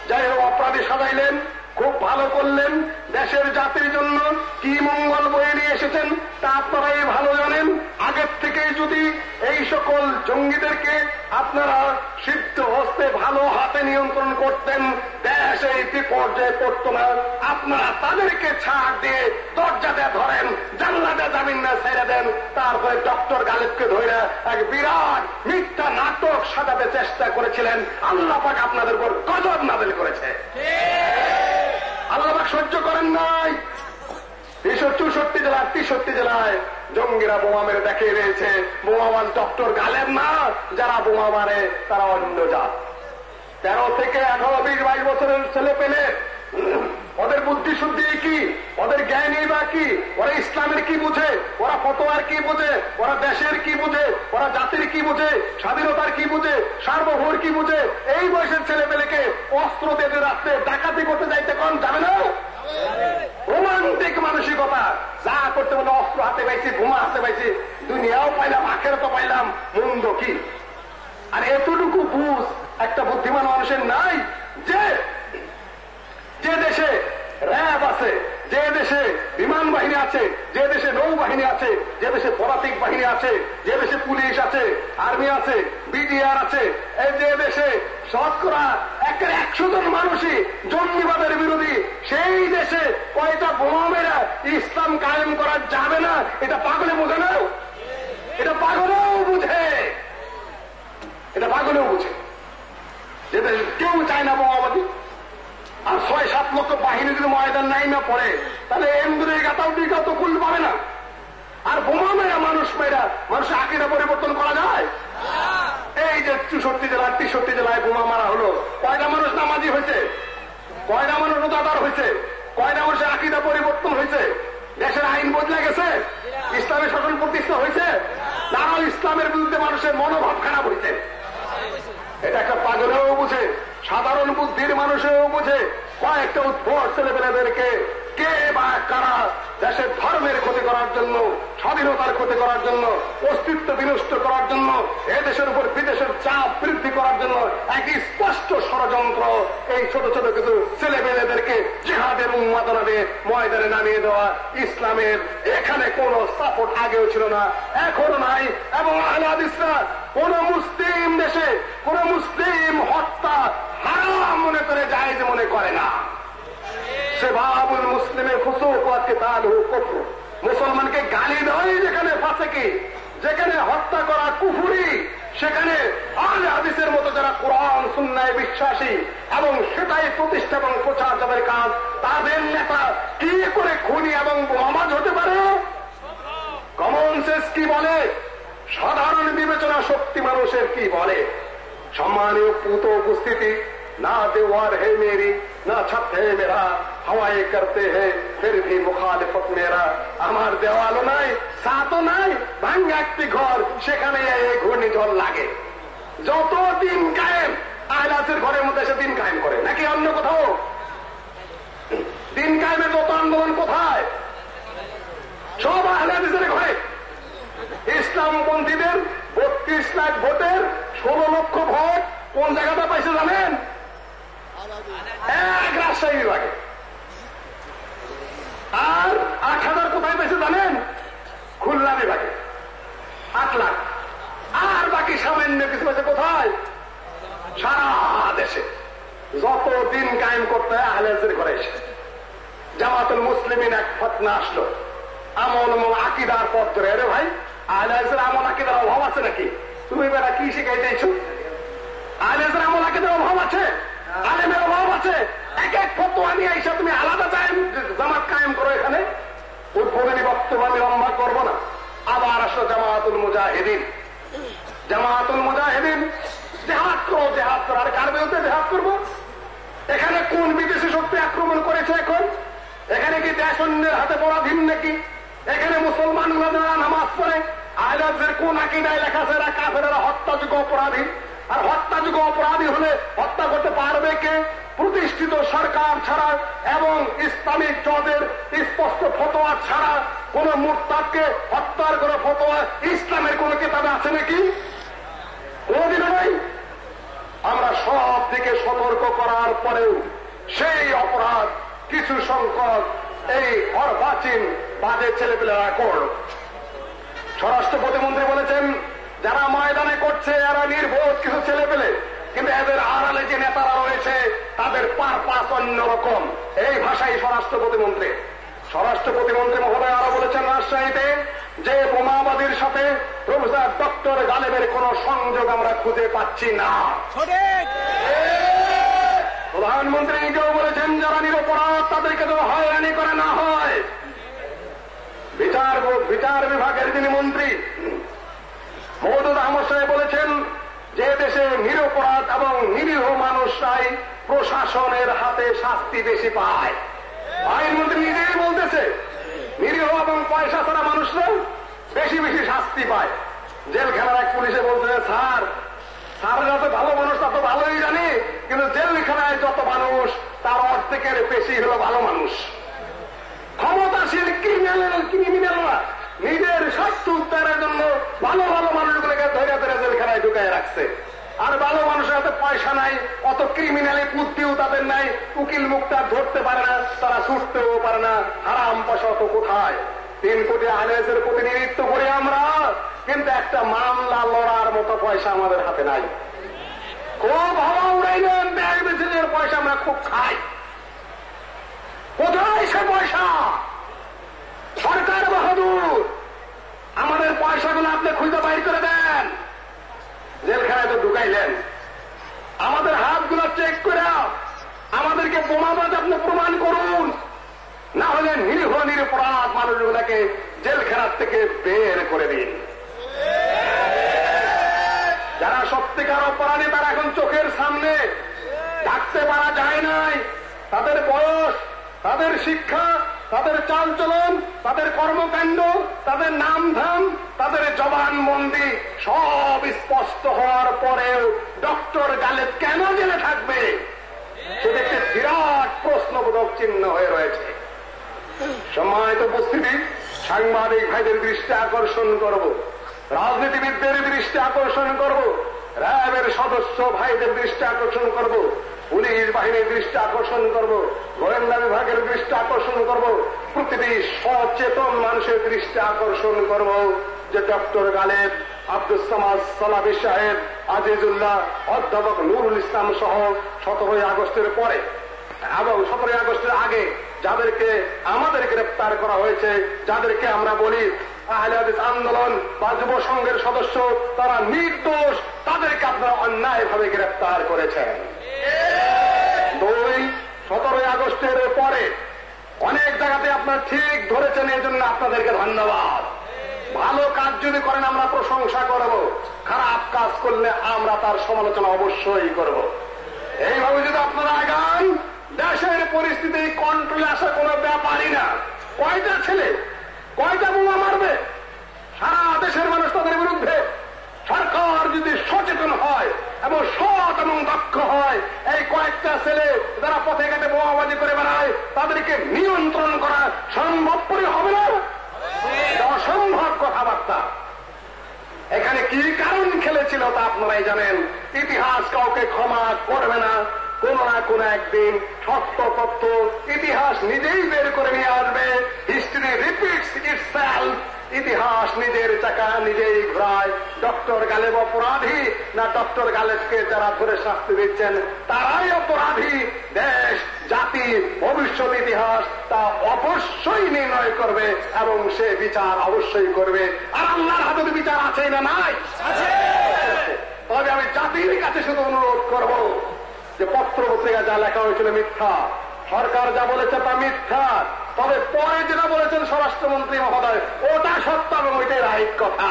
যাই হোক অপরাধী সাজাইলেন খুব ভালো করলেন। দেশের জাতির জন্য কি মঙ্গল বয়ে নিয়ে এসেছেন তা আপনারাই ভালো জানেন। আগের থেকে যদি এই সকল জঙ্গিদেরকে আপনারা সিদ্ধ হস্তে ভালো হাতে নিয়ন্ত্রণ করতেন, দেশ এই বিপর্যয়ে পড়ত না। আপনারা তাদেরকে ছাড় দিয়ে দরজাতে ধরেন জানলাতে জামিন না ছেড়ে দেন। তারপরে ডক্টর গালিবকে ধরে এক বিরাট মিথ্যা নাটক সাজাতে চেষ্টা করেছিলেন। আল্লাহ পাক আপনাদের উপর গজব নাদেল করেছে। আল্লাহ সহ্য করেন নাই। তিনশো চৌষট্টি তেষট্টি জেলায় জঙ্গিরা বোমা মেরে দেখিয়ে রয়েছে বোমা মান ডক্টর গালেন না, যারা বোমা মারে, তারা অন্য জাত। তেরো থেকে এগারো বিশ, বাইশ বছরের ছেলে পেলে ওদের বুদ্ধি শুদ্ধি কি? ওদের জ্ঞানই বা কি? ওরা ইসলামের কি বুঝে? ওরা ফতোয়ার কি বুঝে? ওরা দেশের কি বুঝে? ওরা জাতির কি বুঝে? স্বাধীনতার কি বুঝে? সার্বভৌর কি বুঝে? এই বয়সের ছেলে পেলেকে অস্ত্র দিয়ে রাখতে, ডাকাতি করতে যাইতে কন যাবে না? রোমান্টিক মানসিকতা। যা করতে বলে অস্ত্র হাতে পাইছি ঘুমা হাতে পাইছি। দুনিয়াও পাইলাম আখের তো পাইলাম। মন্দ কি? আর এতটুকু বুঝ একটা বুদ্ধিমান মানুষের নাই যে যে দেশে র্যাব আছে, যে দেশে বিমান বাহিনী আছে, যে দেশে নৌবাহিনী আছে, যে দেশে পদাতিক বাহিনী আছে, যে দেশে পুলিশ আছে, আর্মি আছে, বিডিআর আছে, এই যে দেশে শতকরা একের একশো জন মানুষই জঙ্গিবাদের বিরোধী, সেই দেশে কয়টা বোমেরা ইসলাম কায়েম করা যাবে না, এটা পাগলে বোঝে না? এটা পাগলেও বুঝে। এটা পাগলেও বুঝে। যে দেশ কেউ চায় না বোমাবাদী আর ছয়, সাত লক্ষ বাহিনী যদি ময়দান নাই না পড়ে, তাহলে এমদুরের গাতাও দিকেও তো কুল পাবে না। আর বোমা মেরা মানুষ মেয়েরা মানুষের আকিটা পরিবর্তন করা যায়? এই যে চৌষট্টি জেলায়, তেষট্টি জেলায় বোমা মারা হলো, কয়টা মানুষ নামাজি হয়েছে? কয়টা মানুষ রোজাদার হয়েছে? কয়টা মানুষের আকিদা পরিবর্তন হয়েছে? দেশের আইন বদলে গেছে? ইসলামের শাসন প্রতিষ্ঠা হয়েছে? তারাও ইসলামের বিরুদ্ধে মানুষের মনোভাব খারাপ হয়েছে। এটা একটা পাগলেও বুঝে। সাধারণ বুদ্ধির মানুষেও বুঝে কয়েকটা উদ্ভট ছেলেপেলেদেরকে কে বা কারা দেশের ধর্মের ক্ষতি করার জন্য, স্বাধীনতার ক্ষতি করার জন্য, অস্তিত্ব বিনষ্ট করার জন্য, এ দেশের উপর বিদেশের চাপ বৃদ্ধি করার জন্য একই স্পষ্ট ষড়যন্ত্র, এই ছোট ছোট কিছু ছেলেমেয়েদেরকে জেহাদের উন্মাদনা দিয়ে ময়দানে নামিয়ে দেওয়া ইসলামের এখানে কোন সাপোর্ট আগেও ছিল না, এখনও নাই। এবং আহলাদিসরা কোন মুসলিম দেশে কোন মুসলিম হত্যা হারাম মনে করে জায়েজ মনে করে না। সে বাবুল মুসলিমের কফর। মুসলমানকে গালি দেওয়াই যেখানে ফাঁসেকি, যেখানে হত্যা করা কুফুরি, সেখানে আলে হাদিসের মতো যারা কোরআন, সুন্নায় বিশ্বাসী এবং সেটাই প্রতিষ্ঠা এবং প্রচার যাদের কাজ, তাদের নেতা কি করে খুনি এবং বোমাবাজ হতে পারে? কমন সেন্স কি বলে? সাধারণ বিবেচনা শক্তি মানুষের কি বলে? সম্মানীয় পুত উপস্থিতি না দেওয়ার হে মেরি না ছাত হে মেরা হাওয়াই করতে হে ফির ভি মুখালিফত মেরা আমার দেওয়ালও নাই সাতও নাই ভাঙ্গা একটি ঘর সেখানে ঘূর্ণিঝড় লাগে যত দিন কায়েম আহলাসের ঘরের মধ্যে এসে দিন কায়েম করে নাকি অন্য কোথাও দিন কায়েমে যত আন্দোলন কোথায় সব আহলাদিসের ঘরে ইসলামপন্থীদের বত্রিশ লাখ ভোটের ষোলো লক্ষ ভোট কোন জায়গাটা পাইছে জানেন এক রাজশাহী বিভাগে আর আট হাজার কোথায় পাইছে জানেন? খুলনা বিভাগে। আট লাখ। আর বাকি সামান্য কিছু পাইছে কোথায়? সারা দেশে। যত কায়েম করতে আহলেজের ঘরে এসে। জামাতুল মুসলিমিন এক ফতনা আসলো। আমল আকিদার পথ ধরে। আরে ভাই আহলেজের আমল আকিদার অভাব আছে নাকি? তুমি বেড়া কি শিখাইতেছো আহলেজের আমল আকিদার অভাব আছে? আলেমের অভাব আছে। এক এক ফতোয়া নিয়ে এসে তুমি আলাদা জামাত কায়েম করো এখানে। উদ্বোধনী বক্তব্য আমি লম্বা করব না। আবার আসলো জামাতুল মুজাহিদিন। জামাতুল মুজাহিদিন, জেহাদ করো জেহাদ করো। আর কার বিরুদ্ধে জেহাদ করব? এখানে কোন বিদেশি শক্তি আক্রমণ করেছে এখন? এখানে কি দেশ অন্যের হাতে পরাধীন নাকি? এখানে মুসলমানগুলো যারা নামাজ পড়ে আয়লাজের কোন আকিদায় লেখা আছে এরা কাফেরা হত্যাযোগ্য অপরাধী? আর হত্যাযোগ্য অপরাধী হলে হত্যা করতে পারবে কে? প্রতিষ্ঠিত সরকার ছাড়া এবং ইসলামিক জজের স্পষ্ট ফতোয়া ছাড়া কোন মুরতাদকে হত্যার কোন ফতোয়া ইসলামের কোন কিতাবে আছে নাকি? কোনদিনও নাই। আমরা সব দিকে সতর্ক করার পরেও সেই অপরাধ কিছু সংখ্যক এই অর্বাচীন বাজে ছেলেপেলেরা করল। স্বরাষ্ট্র প্রতিমন্ত্রী বলেছেন যারা ময়দানে করছে এরা নির্বোধ কিছু ছেলে পেলে কিন্তু এদের আড়ালে যে নেতারা রয়েছে তাদের পার পাস অন্যরকম এই ভাষাই স্বরাষ্ট্র প্রতিমন্ত্রী। স্বরাষ্ট্র প্রতিমন্ত্রী মহোদয় আরও বলেছেন রাজশাহীতে যে বোমাবাদীর সাথে প্রফেসর ডক্টর গালেবের কোন সংযোগ আমরা খুঁজে পাচ্ছি না। প্রধানমন্ত্রী নিজেও বলেছেন যারা নিরপরাধ তাদেরকে তো হয়রানি করে না হয়। বিচার বিচার বিভাগের যিনি মন্ত্রী মহদুদ আহমদ সাহেব বলেছেন যে দেশে নিরপরাধ এবং নিরীহ মানুষরাই প্রশাসনের হাতে শাস্তি বেশি পায়। আইনমন্ত্রী নিজেই বলতেছে, নিরীহ এবং পয়সা ছাড়া মানুষরা বেশি বেশি শাস্তি পায়। জেলখানার এক পুলিশে বলতেছে স্যার স্যার যত ভালো মানুষ তত ভালোই জানি, কিন্তু জেলখানায় যত মানুষ, তার অর্ধেকের বেশি হলো ভালো মানুষ। ক্ষমতাশীল ক্রিমিনাল ক্রিমিনালরা নিজের স্বার্থ উদ্ধারের জন্য ভালো ভালো মানুষগুলোকে ধরে ধরে জেলখানায় ঢুকাই রাখছে। আর ভালো মানুষের হাতে পয়সা নাই, অত ক্রিমিনালি বুদ্ধিও তাদের নাই, উকিল মুক্তা ধরতে পারে না, তারা ছুটতেও পারে না, হারাম অত কোথায়? তিন কোটি আলেসের প্রতিনিধিত্ব করি আমরা, কিন্তু একটা মামলা লড়ার মতো পয়সা আমাদের হাতে নাই। খুব হাওয়া উড়াইলেন ব্যাগ বেচিনের পয়সা আমরা খুব খাই। কোথায় সে পয়সা? সরকার বাহাদুর, আমাদের পয়সাগুলো আপনি খুঁজে বাইর করে দেন। জেলখানায় তো ঢুকাইলেন। আমাদের হাতগুলো চেক করে আমাদেরকে বোমাবাজ আপনি প্রমাণ করুন। না হলে নিরীহ নিরপরাধ মানুষগুলোকে জেলখানার থেকে বের করে দিন। যারা সত্যিকার অপরাধী, তারা এখন চোখের সামনে। ডাকতে পারা যায় নাই। তাদের বয়স তাদের শিক্ষা, তাদের চালচলন, তাদের কর্মকাণ্ড, তাদের নামধাম, তাদের জবানবন্দি সব স্পষ্ট হওয়ার পরেও ডক্টর গালেব কেন জেলে থাকবে? সেটা বিরাট প্রশ্নবোধক চিহ্ন হয়ে রয়েছে। সম্মানিত উপস্থিতি, সাংবাদিক ভাইদের দৃষ্টি আকর্ষণ করব, রাজনীতিবিদদের দৃষ্টি আকর্ষণ করব, র্যাবের সদস্য ভাইদের দৃষ্টি আকর্ষণ করব পুলিশ বাহিনীর দৃষ্টি আকর্ষণ করব, গোয়েন্দা বিভাগের দৃষ্টি আকর্ষণ করব, প্রতিটি সচেতন মানুষের দৃষ্টি আকর্ষণ করব যে ডক্টর গালেব আব্দুল সামাদ, সালাবি সাহেব, আজিজুল্লাহ, অধ্যাপক নুরুল ইসলাম সহ সতেরোই আগস্টের পরে এবং সতেরোই আগস্টের আগে যাদেরকে আমাদের গ্রেপ্তার করা হয়েছে, যাদেরকে আমরা বলি আন্দোলন বা যুব সংঘের সদস্য, তারা নির্দোষ, তাদেরকে আপনারা অন্যায়ভাবে গ্রেপ্তার করেছেন। সতেরোই আগস্টের পরে অনেক জায়গাতে আপনার ঠিক ধরেছেন এই জন্য আপনাদেরকে ধন্যবাদ। ভালো কাজ যদি করেন, আমরা প্রশংসা করব। খারাপ কাজ করলে আমরা তার সমালোচনা অবশ্যই করব। এইভাবে যদি আপনারা আগান, দেশের পরিস্থিতি কন্ট্রোলে আসা কোনো ব্যাপারই না। কয়টা ছেলে, কয়টা বোমা মারবে? সারা দেশের মানুষ তাদের বিরুদ্ধে সরকার যদি সচেতন হয় এবং সৎ এবং দক্ষ হয়, এই কয়েকটা ছেলে যারা পথে ঘাটে বোমাবাজি করে বেড়ায়, তাদেরকে নিয়ন্ত্রণ করা সম্ভবপরই হবে না? অসম্ভব কথাবার্তা। এখানে কি কারণ খেলেছিল তা আপনারাই জানেন। ইতিহাস কাউকে ক্ষমা করবে না। কোন না কোন একদিন সত্য তথ্য ইতিহাস নিজেই বের করে নিয়ে আসবে। হিস্ট্রি রিপিটস ইটসেলফ ইতিহাস নিজের চাকা নিজেই ঘোরায়। ডক্টর গালেব অপরাধী না ডক্টর গালেবকে যারা ধরে শাস্তি দিচ্ছেন তারাই অপরাধী। দেশ জাতি ভবিষ্যৎ ইতিহাস তা অবশ্যই নির্ণয় করবে এবং সে বিচার অবশ্যই করবে। আর আল্লাহর হাতে বিচার আছে না নাই? তবে আমি জাতির কাছে শুধু অনুরোধ করব যে পত্র পত্রিকা যা লেখা হয়েছিল মিথ্যা সরকার যা বলেছে তা মিথ্যা। তবে পরে যেটা বলেছেন স্বরাষ্ট্রমন্ত্রী মহোদয়, ওটা সত্য এবং ওইটাই রাইট কথা।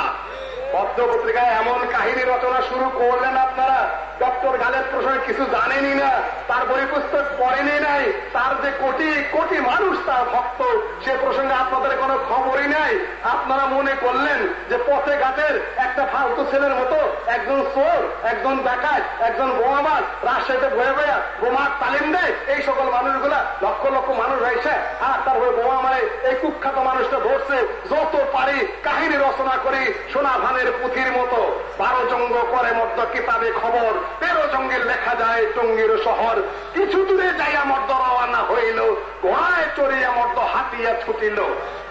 পত্র পত্রিকায় এমন কাহিনী রচনা শুরু করলেন আপনারা ডক্টর গালের প্রসঙ্গে কিছু জানেনই না, তার বই পুস্তক পড়েনি নাই, তার যে কোটি কোটি মানুষ তার ভক্ত, সে প্রসঙ্গে আপনাদের কোনো খবরই নাই। আপনারা মনে করলেন যে পথে ঘাটের একটা ফালতু ছেলের মতো একজন চোর, একজন ডাকাত একজন বোমাবাজ, রাজশাহীতে বয়ে বয়ে বোমার তালিম দেয়, এই সকল মানুষগুলা লক্ষ লক্ষ মানুষ হয়েছে। আর তার হয়ে বোমা মারে, এই কুখ্যাত মানুষটা ধরছে, যত পারি কাহিনী রচনা করি সোনা ধানের পুঁথির মতো। বারো জঙ্গ করে মধ্য কিতাবে খবর। তেরো জঙ্গের লেখা যায় টঙ্গির শহর। কিছু দূরে যাইয়া মর্দ রওয়ানা হইল, ঘোড়ায় চড়িয়া মর্দ হাতিয়া ছুটিল।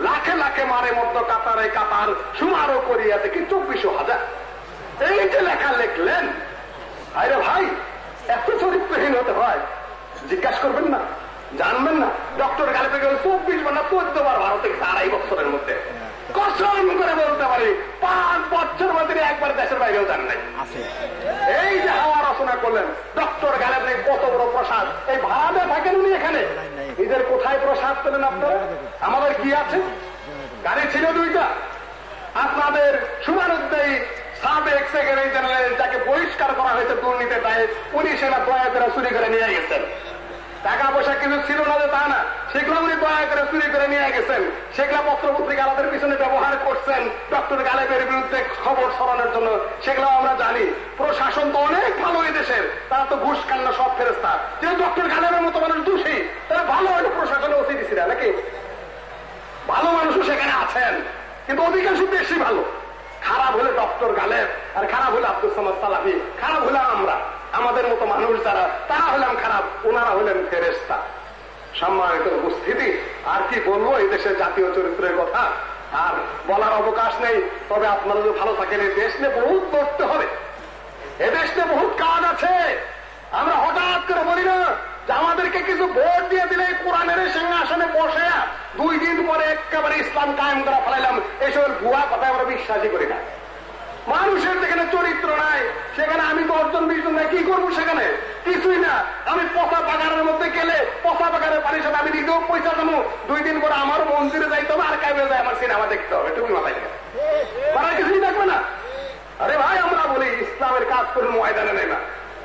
লাখে লাখে মারে মর্দ কাতারে কাতার, সুমারও করিয়া দেখি চব্বিশ হাজার। এই যে লেখা লিখলেন, আরে ভাই, এত চরিত্রহীন হতে হয়। জিজ্ঞাসা করবেন না, জানবেন না। ডক্টর গালিপে গেল, চব্বিশ ঘণ্টা চোদ্দ বার ভারতে আড়াই বছরের মধ্যে। কসম করে বলতে পারি, পাঁচ বছর একবার দেশের বাইরেও যান নাই। এই যে হাওয়া রচনা করলেন ডক্টর গালেব নেই কত বড় প্রসাদ। এই ভাড়াতে থাকেন উনি এখানে। নিজের কোথায় প্রসাদ পেলেন আপনারা? আমাদের কি আছে? গাড়ি ছিল দুইটা। আপনাদের সুমানুদ্দেই সাবেক সেক্রেটারি জেনারেল যাকে বহিষ্কার করা হয়েছে দুর্নীতির দায়ে উনি সেটা দয়া করে চুরি করে নিয়ে গেছেন টাকা পয়সা কিছু ছিল না যে তা না। সেগুলো উনি দয়া করে চুরি করে নিয়ে গেছেন। সেগুলো পত্র পত্রিকা পিছনে ব্যবহার করছেন। ডক্টর গালেবের বিরুদ্ধে খবর ছড়ানোর জন্য। সেগুলো আমরা জানি। প্রশাসন তো অনেক ভালো এই দেশের। তারা তো ঘুষ কান্না সব ফেরস্তা কিন্তু ডক্টর গালেবের মতো মানুষ দোষী, তারা ভালো হয়তো প্রশাসনে ওসি দিছিল নাকি? ভালো মানুষও সেখানে আছেন। কিন্তু অধিকাংশ বেশি ভালো। খারাপ হলে ডক্টর গালেব, আর খারাপ হলে আব্দুল সামাদ সালাফি। খারাপ হলে আমরা। আমাদের মতো মানুষ যারা, তারা হলাম খারাপ ওনারা হলেন ফেরেস্তা সম্মানিত উপস্থিতি, আর কি বলব, এই দেশের জাতীয় চরিত্রের কথা, আর বলার অবকাশ নেই, তবে আপনারা যদি ভালো থাকেন এই দেশ নিয়ে বহুত লড়তে হবে। এ দেশ নিয়ে বহুত কাজ আছে। আমরা হঠাৎ করে বলি না, যে আমাদেরকে কিছু ভোট দিয়ে দিলে কোরআনের সিংহাসনে বসে, দুই দিন পরে একেবারে ইসলাম কায়েম করা ফেলাইলাম। এসব ভুয়া কথা আমরা বিশ্বাসই করি না। মানুষের যেখানে চরিত্র নাই, সেখানে আমি দশজন বিশ জন কি করব সেখানে? কিছুই না। আমি পচা বাগানের মধ্যে গেলে পচা বাগানের পানির সাথে আমি নিজেও পয়সা দেবো দুই দিন পরে আমারও মন্দিরে যাইতে হবে আর কাইবে যায় আমার সিনেমা দেখতে হবে। টুকু মাথায় তারা কিছুই দেখবে না। আরে ভাই, আমরা বলি, ইসলামের কাজ করে ময়দানে নেই না।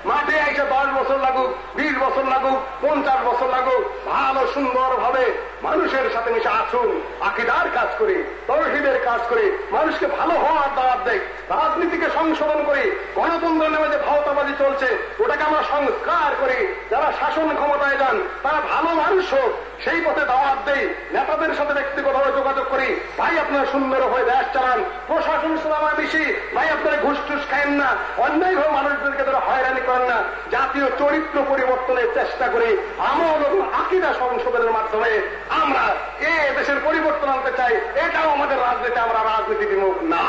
মাঠে এসে দশ বছর লাগুক, বিশ বছর লাগুক, পঞ্চাশ বছর লাগুক, ভালো সুন্দর ভাবে মানুষের সাথে মিশে আসুন, আকিদার কাজ করে তরহিদের কাজ করে, মানুষকে ভালো হওয়ার দাওয়াত দেয় রাজনীতিকে সংশোধন করে গণতন্ত্র নামে যে ভাওতাবাদী চলছে, ওটাকে আমরা সংস্কার করি। যারা শাসন ক্ষমতায় যান, তারা ভালো মানুষ হোক সেই পথে দাওয়াত দেই, নেতাদের সাথে ব্যক্তিগতভাবে যোগাযোগ করি। ভাই, আপনারা সুন্দর হয়ে দেশ চালান। প্রশাসন সাথে বেশি। ভাই, আপনারা ঘুষ টুস খায়েন না। অন্যায়ভাবে মানুষদেরকে তারা হয়রানি করেন না। জাতীয় চরিত্র পরিবর্তনের চেষ্টা করি। আমল এবং আকিদা সংশোধনের মাধ্যমে আমরা এ দেশের পরিবর্তন আনতে চাই। এটাও আমাদের রাজনীতি, আমরা রাজনীতি বিমুখ না।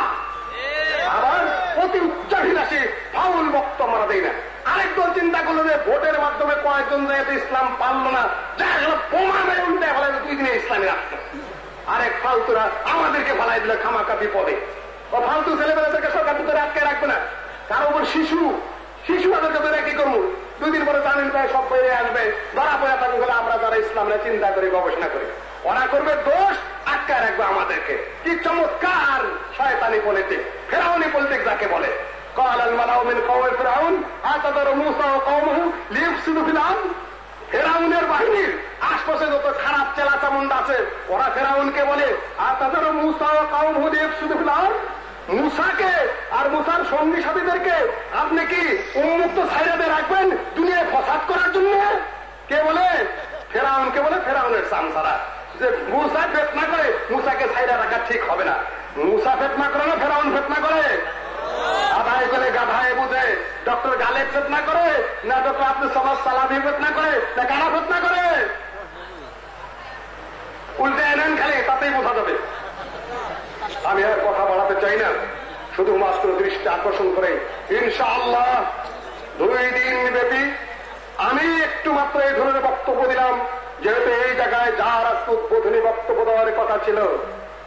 আবার অতি উচ্চাভিলাষী, ফাউল বক্ত আমরা দেই না। আরেক দল চিন্তা করল যে ভোটের মাধ্যমে কয়েকজন জায়গাতে ইসলাম পারল না, যা গেল মেরে উল্টে ফেলে দুই দিনে ইসলামী রাষ্ট্র। আরেক ফালতুরা আমাদেরকে ফালাই দিল খামাকা বিপদে। ও ফালতু ছেলেমেয়েদেরকে সরকার ভিতরে আটকে রাখবে না। কারও উপর শিশু শিশু তাদেরকে ধরে কি করব? দুই দিন পরে জামিন পায় সব বেরিয়ে আসবে। ধরা পড়ে থাকবে বলে আমরা যারা ইসলামরা চিন্তা করি, গবেষণা করি। ওরা করবে দোষ, আটকায় রাখবে আমাদেরকে। কি চমৎকার শয়তানি পলিটিক ফেরাউনি পলিটিক যাকে বলে। قال الملأ من قوم فرعون أتذر موسى وقومه ليفسدوا في الأرض ফেরাউনের বাহিনীর আশপাশে যত খারাপ চেলা চামুন্ডা আছে ওরা ফেরাউনকে বলে আর তাদের মুসা ও কাউম হুদেব শুধু ফিলাম মুসাকে আর মুসার সঙ্গী সাথীদেরকে আপনি কি উন্মুক্ত সাইরাতে রাখবেন দুনিয়ায় ফসাদ করার জন্য কে বলে ফেরাউনকে বলে ফেরাউনের সামসারা যে মুসা ফেতনা করে মুসাকে সাইরা রাখা ঠিক হবে না মুসা ফেতনা করে না ফেরাউন ফেতনা করে আমি আর কথা বাড়াতে চাই না, শুধুমাত্র দৃষ্টি আকর্ষণ করে। ইনশাআল্লাহ, দুই দিন ব্যাপী আমি একটু মাত্র এই ধরনের বক্তব্য দিলাম, যেহেতু এই জায়গায় যার আজকে উদ্বোধনী বক্তব্য দেওয়ার কথা ছিল,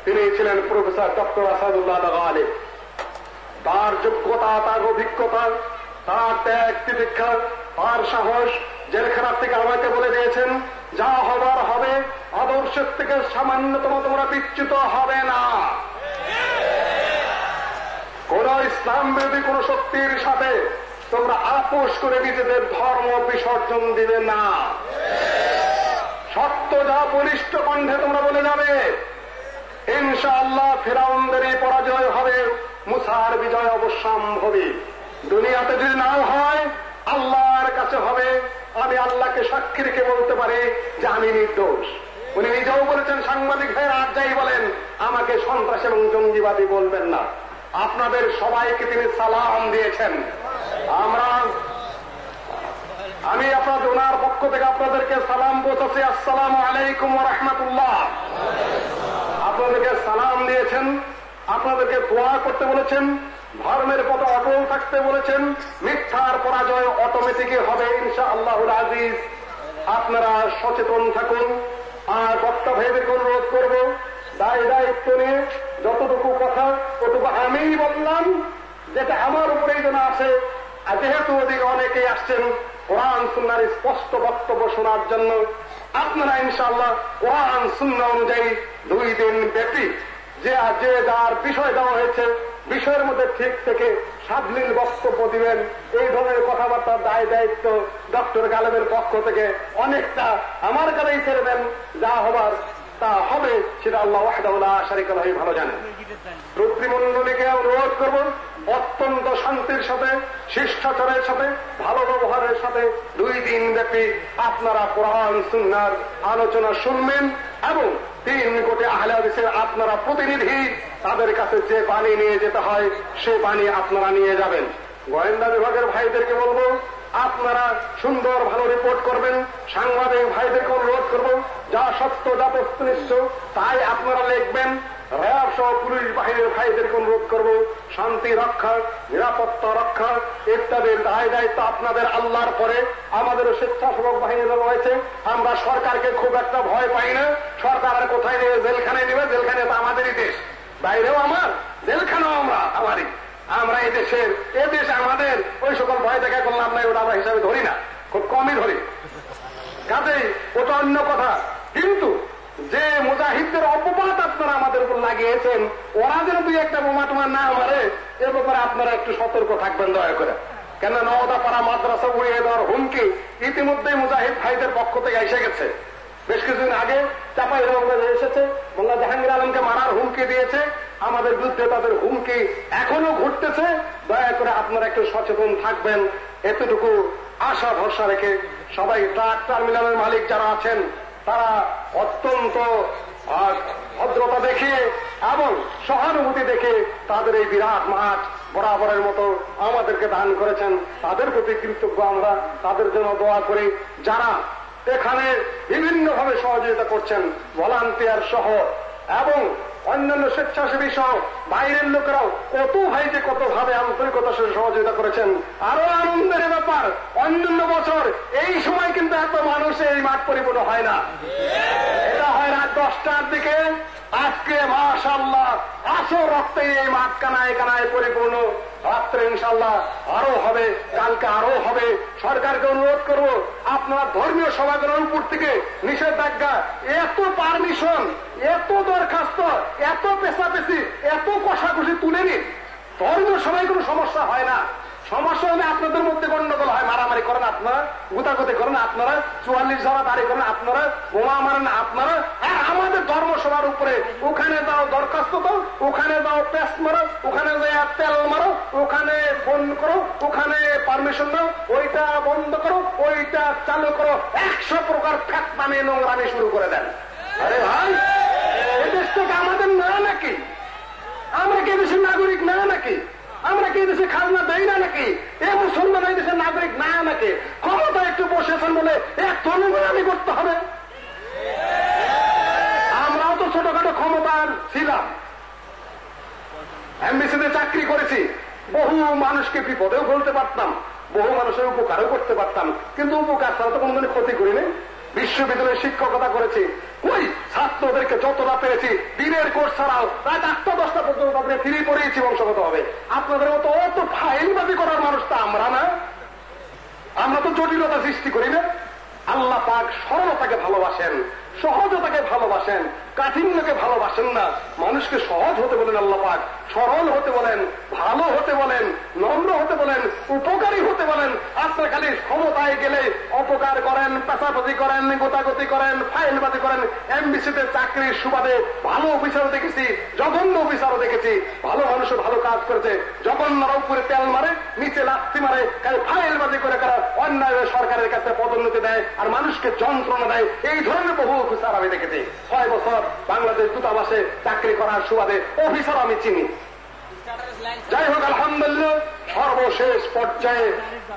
তিনি ছিলেন প্রফেসর ডক্টর আসাদুল্লাহ আলী তার যোগ্যতা, তার অভিজ্ঞতা, তার ত্যাগ, তিতিক্ষা, তার সাহস জেলখানার থেকে আমাকে বলে দিয়েছেন, যা হবার হবে, আদর্শের থেকে সামান্যতম তোমরা বিচ্যুত হবে না। কোন ইসলাম বিরোধী কোন শক্তির সাথে তোমরা আপোষ করে নিজেদের ধর্ম বিসর্জন দিবে না। সত্য যা বলিষ্ঠ কণ্ঠে তোমরা বলে যাবে, ইনশাআল্লাহ ফেরাউনদের পরাজয় হবে। মুসার বিজয় অবশ্যম্ভবী। দুনিয়াতে যদি নাও হয়, আল্লাহর কাছে হবে। আমি আল্লাহকে সাক্ষী রেখে বলতে পারি যে আমি নির্দোষ। উনি নিজেও বলেছেন, সাংবাদিক ভাইয়ের, আর যাই বলেন, আমাকে সন্ত্রাস এবং জঙ্গিবাদী বলবেন না। আপনাদের সবাইকে তিনি সালাম দিয়েছেন। আমরা, আমি আপনার ওনার পক্ষ থেকে আপনাদেরকে সালাম পৌঁছাচ্ছি। আসসালাম আলাইকুম রহমতুল্লাহ। আপনাদেরকে সালাম দিয়েছেন। আপনাদেরকে দোয়া করতে বলেছেন, ধর্মের পথে অটল থাকতে বলেছেন, মিথ্যার পরাজয় অটোমেটিকই হবে ইনশা আল্লাহুল আজিজ। আপনারা সচেতন থাকুন, আর বক্তা ভাইদেরকে অনুরোধ করব, দায় দায়িত্ব নিয়ে যতটুকু কথা ততটুকু আমিই বললাম, যেটা আমার উপরেই যেন আছে, আর যেহেতু ওদিকে অনেকেই আসছেন, কোরআন সুন্নার স্পষ্ট বক্তব্য শোনার জন্য, আপনারা ইনশাল্লাহ কোরআন সুন্না অনুযায়ী দুই দিন ব্যাপী যে যে যার বিষয় দেওয়া হয়েছে, বিষয়ের মধ্যে ঠিক থেকে সাবলীল বক্তব্য দিবেন। এই ধরনের কথাবার্তার দায় দায়িত্ব ডক্টর গালেবের পক্ষ থেকে অনেকটা আমার কাছেই ছেড়ে দেন। যা হবার তা হবে সেটা আল্লাহ ওয়াহদাউল্লাহ শারিকাল্লাহ ভালো জানেন। রুদ্রিমন্ডলীকে অনুরোধ করব, অত্যন্ত শান্তির সাথে, শিষ্টাচারের সাথে, ভালো ব্যবহারের সাথে দুই দিন ব্যাপী আপনারা কোরআন, সুন্নার আলোচনা শুনবেন এবং তিন কোটি আহলে হাদিসের আপনারা প্রতিনিধি, তাদের কাছে যে পানি নিয়ে যেতে হয়, সে পানি আপনারা নিয়ে যাবেন। গোয়েন্দা বিভাগের ভাইদেরকে বলব, আপনারা সুন্দর ভালো রিপোর্ট করবেন, সাংবাদিক ভাইদেরকে অনুরোধ করব, যা সত্য, যা প্রস্তুত তাই আপনারা লিখবেন। র্যাব সহ পুলিশ বাহিনীর ভাইদেরকে অনুরোধ করব, শান্তি রক্ষা, নিরাপত্তা রক্ষা ইত্যাদির দায় দায়িত্ব আপনাদের আল্লাহর পরে, আমাদের স্বেচ্ছাসেবক বাহিনী রয়েছে, আমরা সরকারকে খুব একটা ভয় পাই না, সরকার আর কোথায় নিয়ে জেলখানায় নেবে জেলখানে তো আমাদেরই দেশ। বাইরেও আমার, জেলখানাও আমরা, আমারই। আমরা এই দেশের, এ দেশ আমাদের, ওই সকল ভয় দেখা করলাম না, ওটা আমরা হিসাবে ধরি না, খুব কমই ধরি। কাজেই, ওটা অন্য কথা। কিন্তু যে মুজাহিদদের অপবাদ আপনারা আমাদের উপর লাগিয়েছেন, ওরা যেন দুই একটা বোমা টোমা না মারে, এ ব্যাপারে আপনারা একটু সতর্ক থাকবেন দয়া করে। কেন নওদাপাড়া মাদ্রাসা উড়িয়ে দেওয়ার হুমকি ইতিমধ্যে মুজাহিদ ভাইদের পক্ষ থেকে এসে গেছে। বেশ কিছুদিন আগে চাপাই রহমান এসেছে মোল্লা জাহাঙ্গীর আলমকে মারার হুমকি দিয়েছে। আমাদের বিরুদ্ধে তাদের হুমকি এখনও ঘটতেছে দয়া করে আপনারা একটু সচেতন থাকবেন। এতটুকু আশা ভরসা রেখে সবাই ট্রাক টার্মিনালের মালিক যারা আছেন তারা অত্যন্ত ভদ্রতা দেখে এবং সহানুভূতি দেখে তাদের এই বিরাট মাঠ বরাবরের মতো আমাদেরকে দান করেছেন। তাদের প্রতি কৃতজ্ঞ আমরা। তাদের জন্য দোয়া করি। যারা এখানে বিভিন্নভাবে সহযোগিতা করছেন ভলান্টিয়ার সহ এবং অন্যান্য স্বেচ্ছাসেবী সহ বাইরের লোকেরাও কত ভাই যে কত ভাবে আন্তরিকতার সাথে সহযোগিতা করেছেন, আরও আনন্দের ব্যাপার, অন্যান্য বছর এই সময় কিন্তু এত মানুষ এই মাঠ পরিপূর্ণ হয় না। এটা হয় রাত দশটার দিকে, আজকে মাশাল্লাহ আসো রক্তে এই মাঠ কানায় কানায় পরিপূর্ণ। রাত্রে ইনশাল্লাহ আরও হবে, কালকে আরও হবে। সরকারকে অনুরোধ করব আপনারা ধর্মীয় সভাগুলোর উপর থেকে নিষেধাজ্ঞা, এত পারমিশন এত দরখাস্ত, এত পেশা পেশি এত কষাকষি তুলে নিন। ধর্মীয় সবাই কোনো সমস্যা হয় না। সমস্যা আপনাদের মধ্যে গন্ডগোল হয়, মারামারি করেন আপনারা, গুতাগুতি করেন আপনারা, চুয়াল্লিশ ধারা দাঁড়ি করেন আপনারা, বোমা মারেন আপনারা। আর আমাদের ধর্মসভার উপরে, ওখানে দাও দরখাস্ত দাও, ওখানে দাও পেস্ট মারো, ওখানে তেল মারো, ওখানে ফোন করো, ওখানে পারমিশন দাও, ওইটা বন্ধ করো, ওইটা চালু করো। একশো প্রকার ফ্যাকপানি নোংরামি শুরু করে দেন। আরে ভাই, এদেশ থেকে আমাদের না নাকি? আমরা কি দেশের নাগরিক না নাকি? আমরা কি দেশে খাজনা দেই না নাকি? এ মুসলমান এই দেশের নাগরিক না নাকি? ক্ষমতা একটু বসেছেন বলে এক তনুগুলামি করতে হবে। আমরাও তো ছোটখাটো ক্ষমতার ছিলাম। এমবিসিতে চাকরি করেছি। বহু মানুষকে বিপদেও ফেলতে পারতাম, বহু মানুষের উপকারও করতে পারতাম। কিন্তু উপকার ছাড়া তো কোনদিন ক্ষতি করিনি। বিশ্ববিদ্যালয়ে শিক্ষকতা করেছি। ওই ছাত্রদেরকে যতটা পেরেছি, দিনের কোর্স ছাড়াও প্রায় আটটা, দশটা পর্যন্ত তাদের ফিরে পড়িয়েছি বংশগত হবে। আপনাদের মতো অত ফাইলবাজি করার মানুষ তো আমরা না। আমরা তো জটিলতা সৃষ্টি করি না। আল্লাহ পাক সরলতাকে ভালোবাসেন, সহজতাকে ভালোবাসেন কাঠিন্যকে ভালোবাসেন না। মানুষকে সহজ হতে বলেন আল্লাহ পাক, সরল হতে বলেন, ভালো হতে বলেন, নম্র হতে বলেন, উপকারী হতে বলেন। আপনার খালি ক্ষমতায় গেলে অপকার করেন, পেশাপতি করেন গোতাগতি করেন, ফাইলবাজি করেন, এমবিসিতে চাকরির সুবাদে ভালো অফিসারও দেখেছি, জঘন্য অফিসারও দেখেছি। ভালো মানুষও ভালো কাজ করেছে, জঘন্যরা উপরে তেল মারে, নিচে লাথি মারে, খালি ফাইলবাজি করে কারা অন্যায় সরকারের কাছে পদোন্নতি দেয়, আর মানুষকে যন্ত্রণা দেয়। এই ধরনের বহু অফিসার আমি দেখেছি। ছয় বছর বাংলাদেশ দূতাবাসে চাকরি করার সুবাদে অফিসার আমি চিনি। যাই হোক, আলহামদুলিল্লাহ, সর্বশেষ পর্যায়ে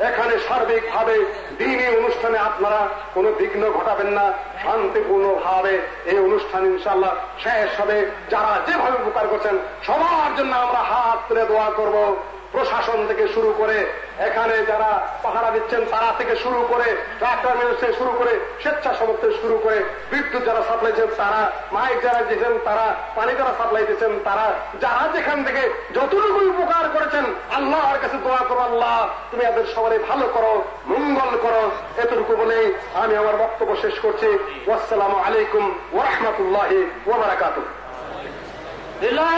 এখানে সার্বিকভাবে দিনই অনুষ্ঠানে আপনারা কোনো বিঘ্ন ঘটাবেন না শান্তিপূর্ণ ভাবে এই অনুষ্ঠান ইনশাল্লাহ শেষ হবে। যারা যেভাবে উপকার করছেন, সবার জন্য আমরা হাত তুলে দোয়া করব। প্রশাসন থেকে শুরু করে এখানে যারা পাহারা দিচ্ছেন, তারা থেকে শুরু করে ট্রাক্টর মিল শুরু করে স্বেচ্ছা সমর্থন শুরু করে বিদ্যুৎ যারা সাপ্লাই দিচ্ছেন, তারা মাইক যারা দিয়েছেন তারা পানি যারা সাপ্লাই দিচ্ছেন, তারা যারা যেখান থেকে যতটুকু উপকার করেছেন, আল্লাহর কাছে দোয়া করো, আল্লাহ, তুমি এদের সবারই ভালো করো, মঙ্গল করো। এতটুকু বলে আমি আমার বক্তব্য শেষ করছি। আসসালামু আলাইকুম ওরহমতুল্লাহ ওবরাকাত Allah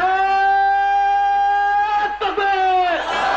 Akbar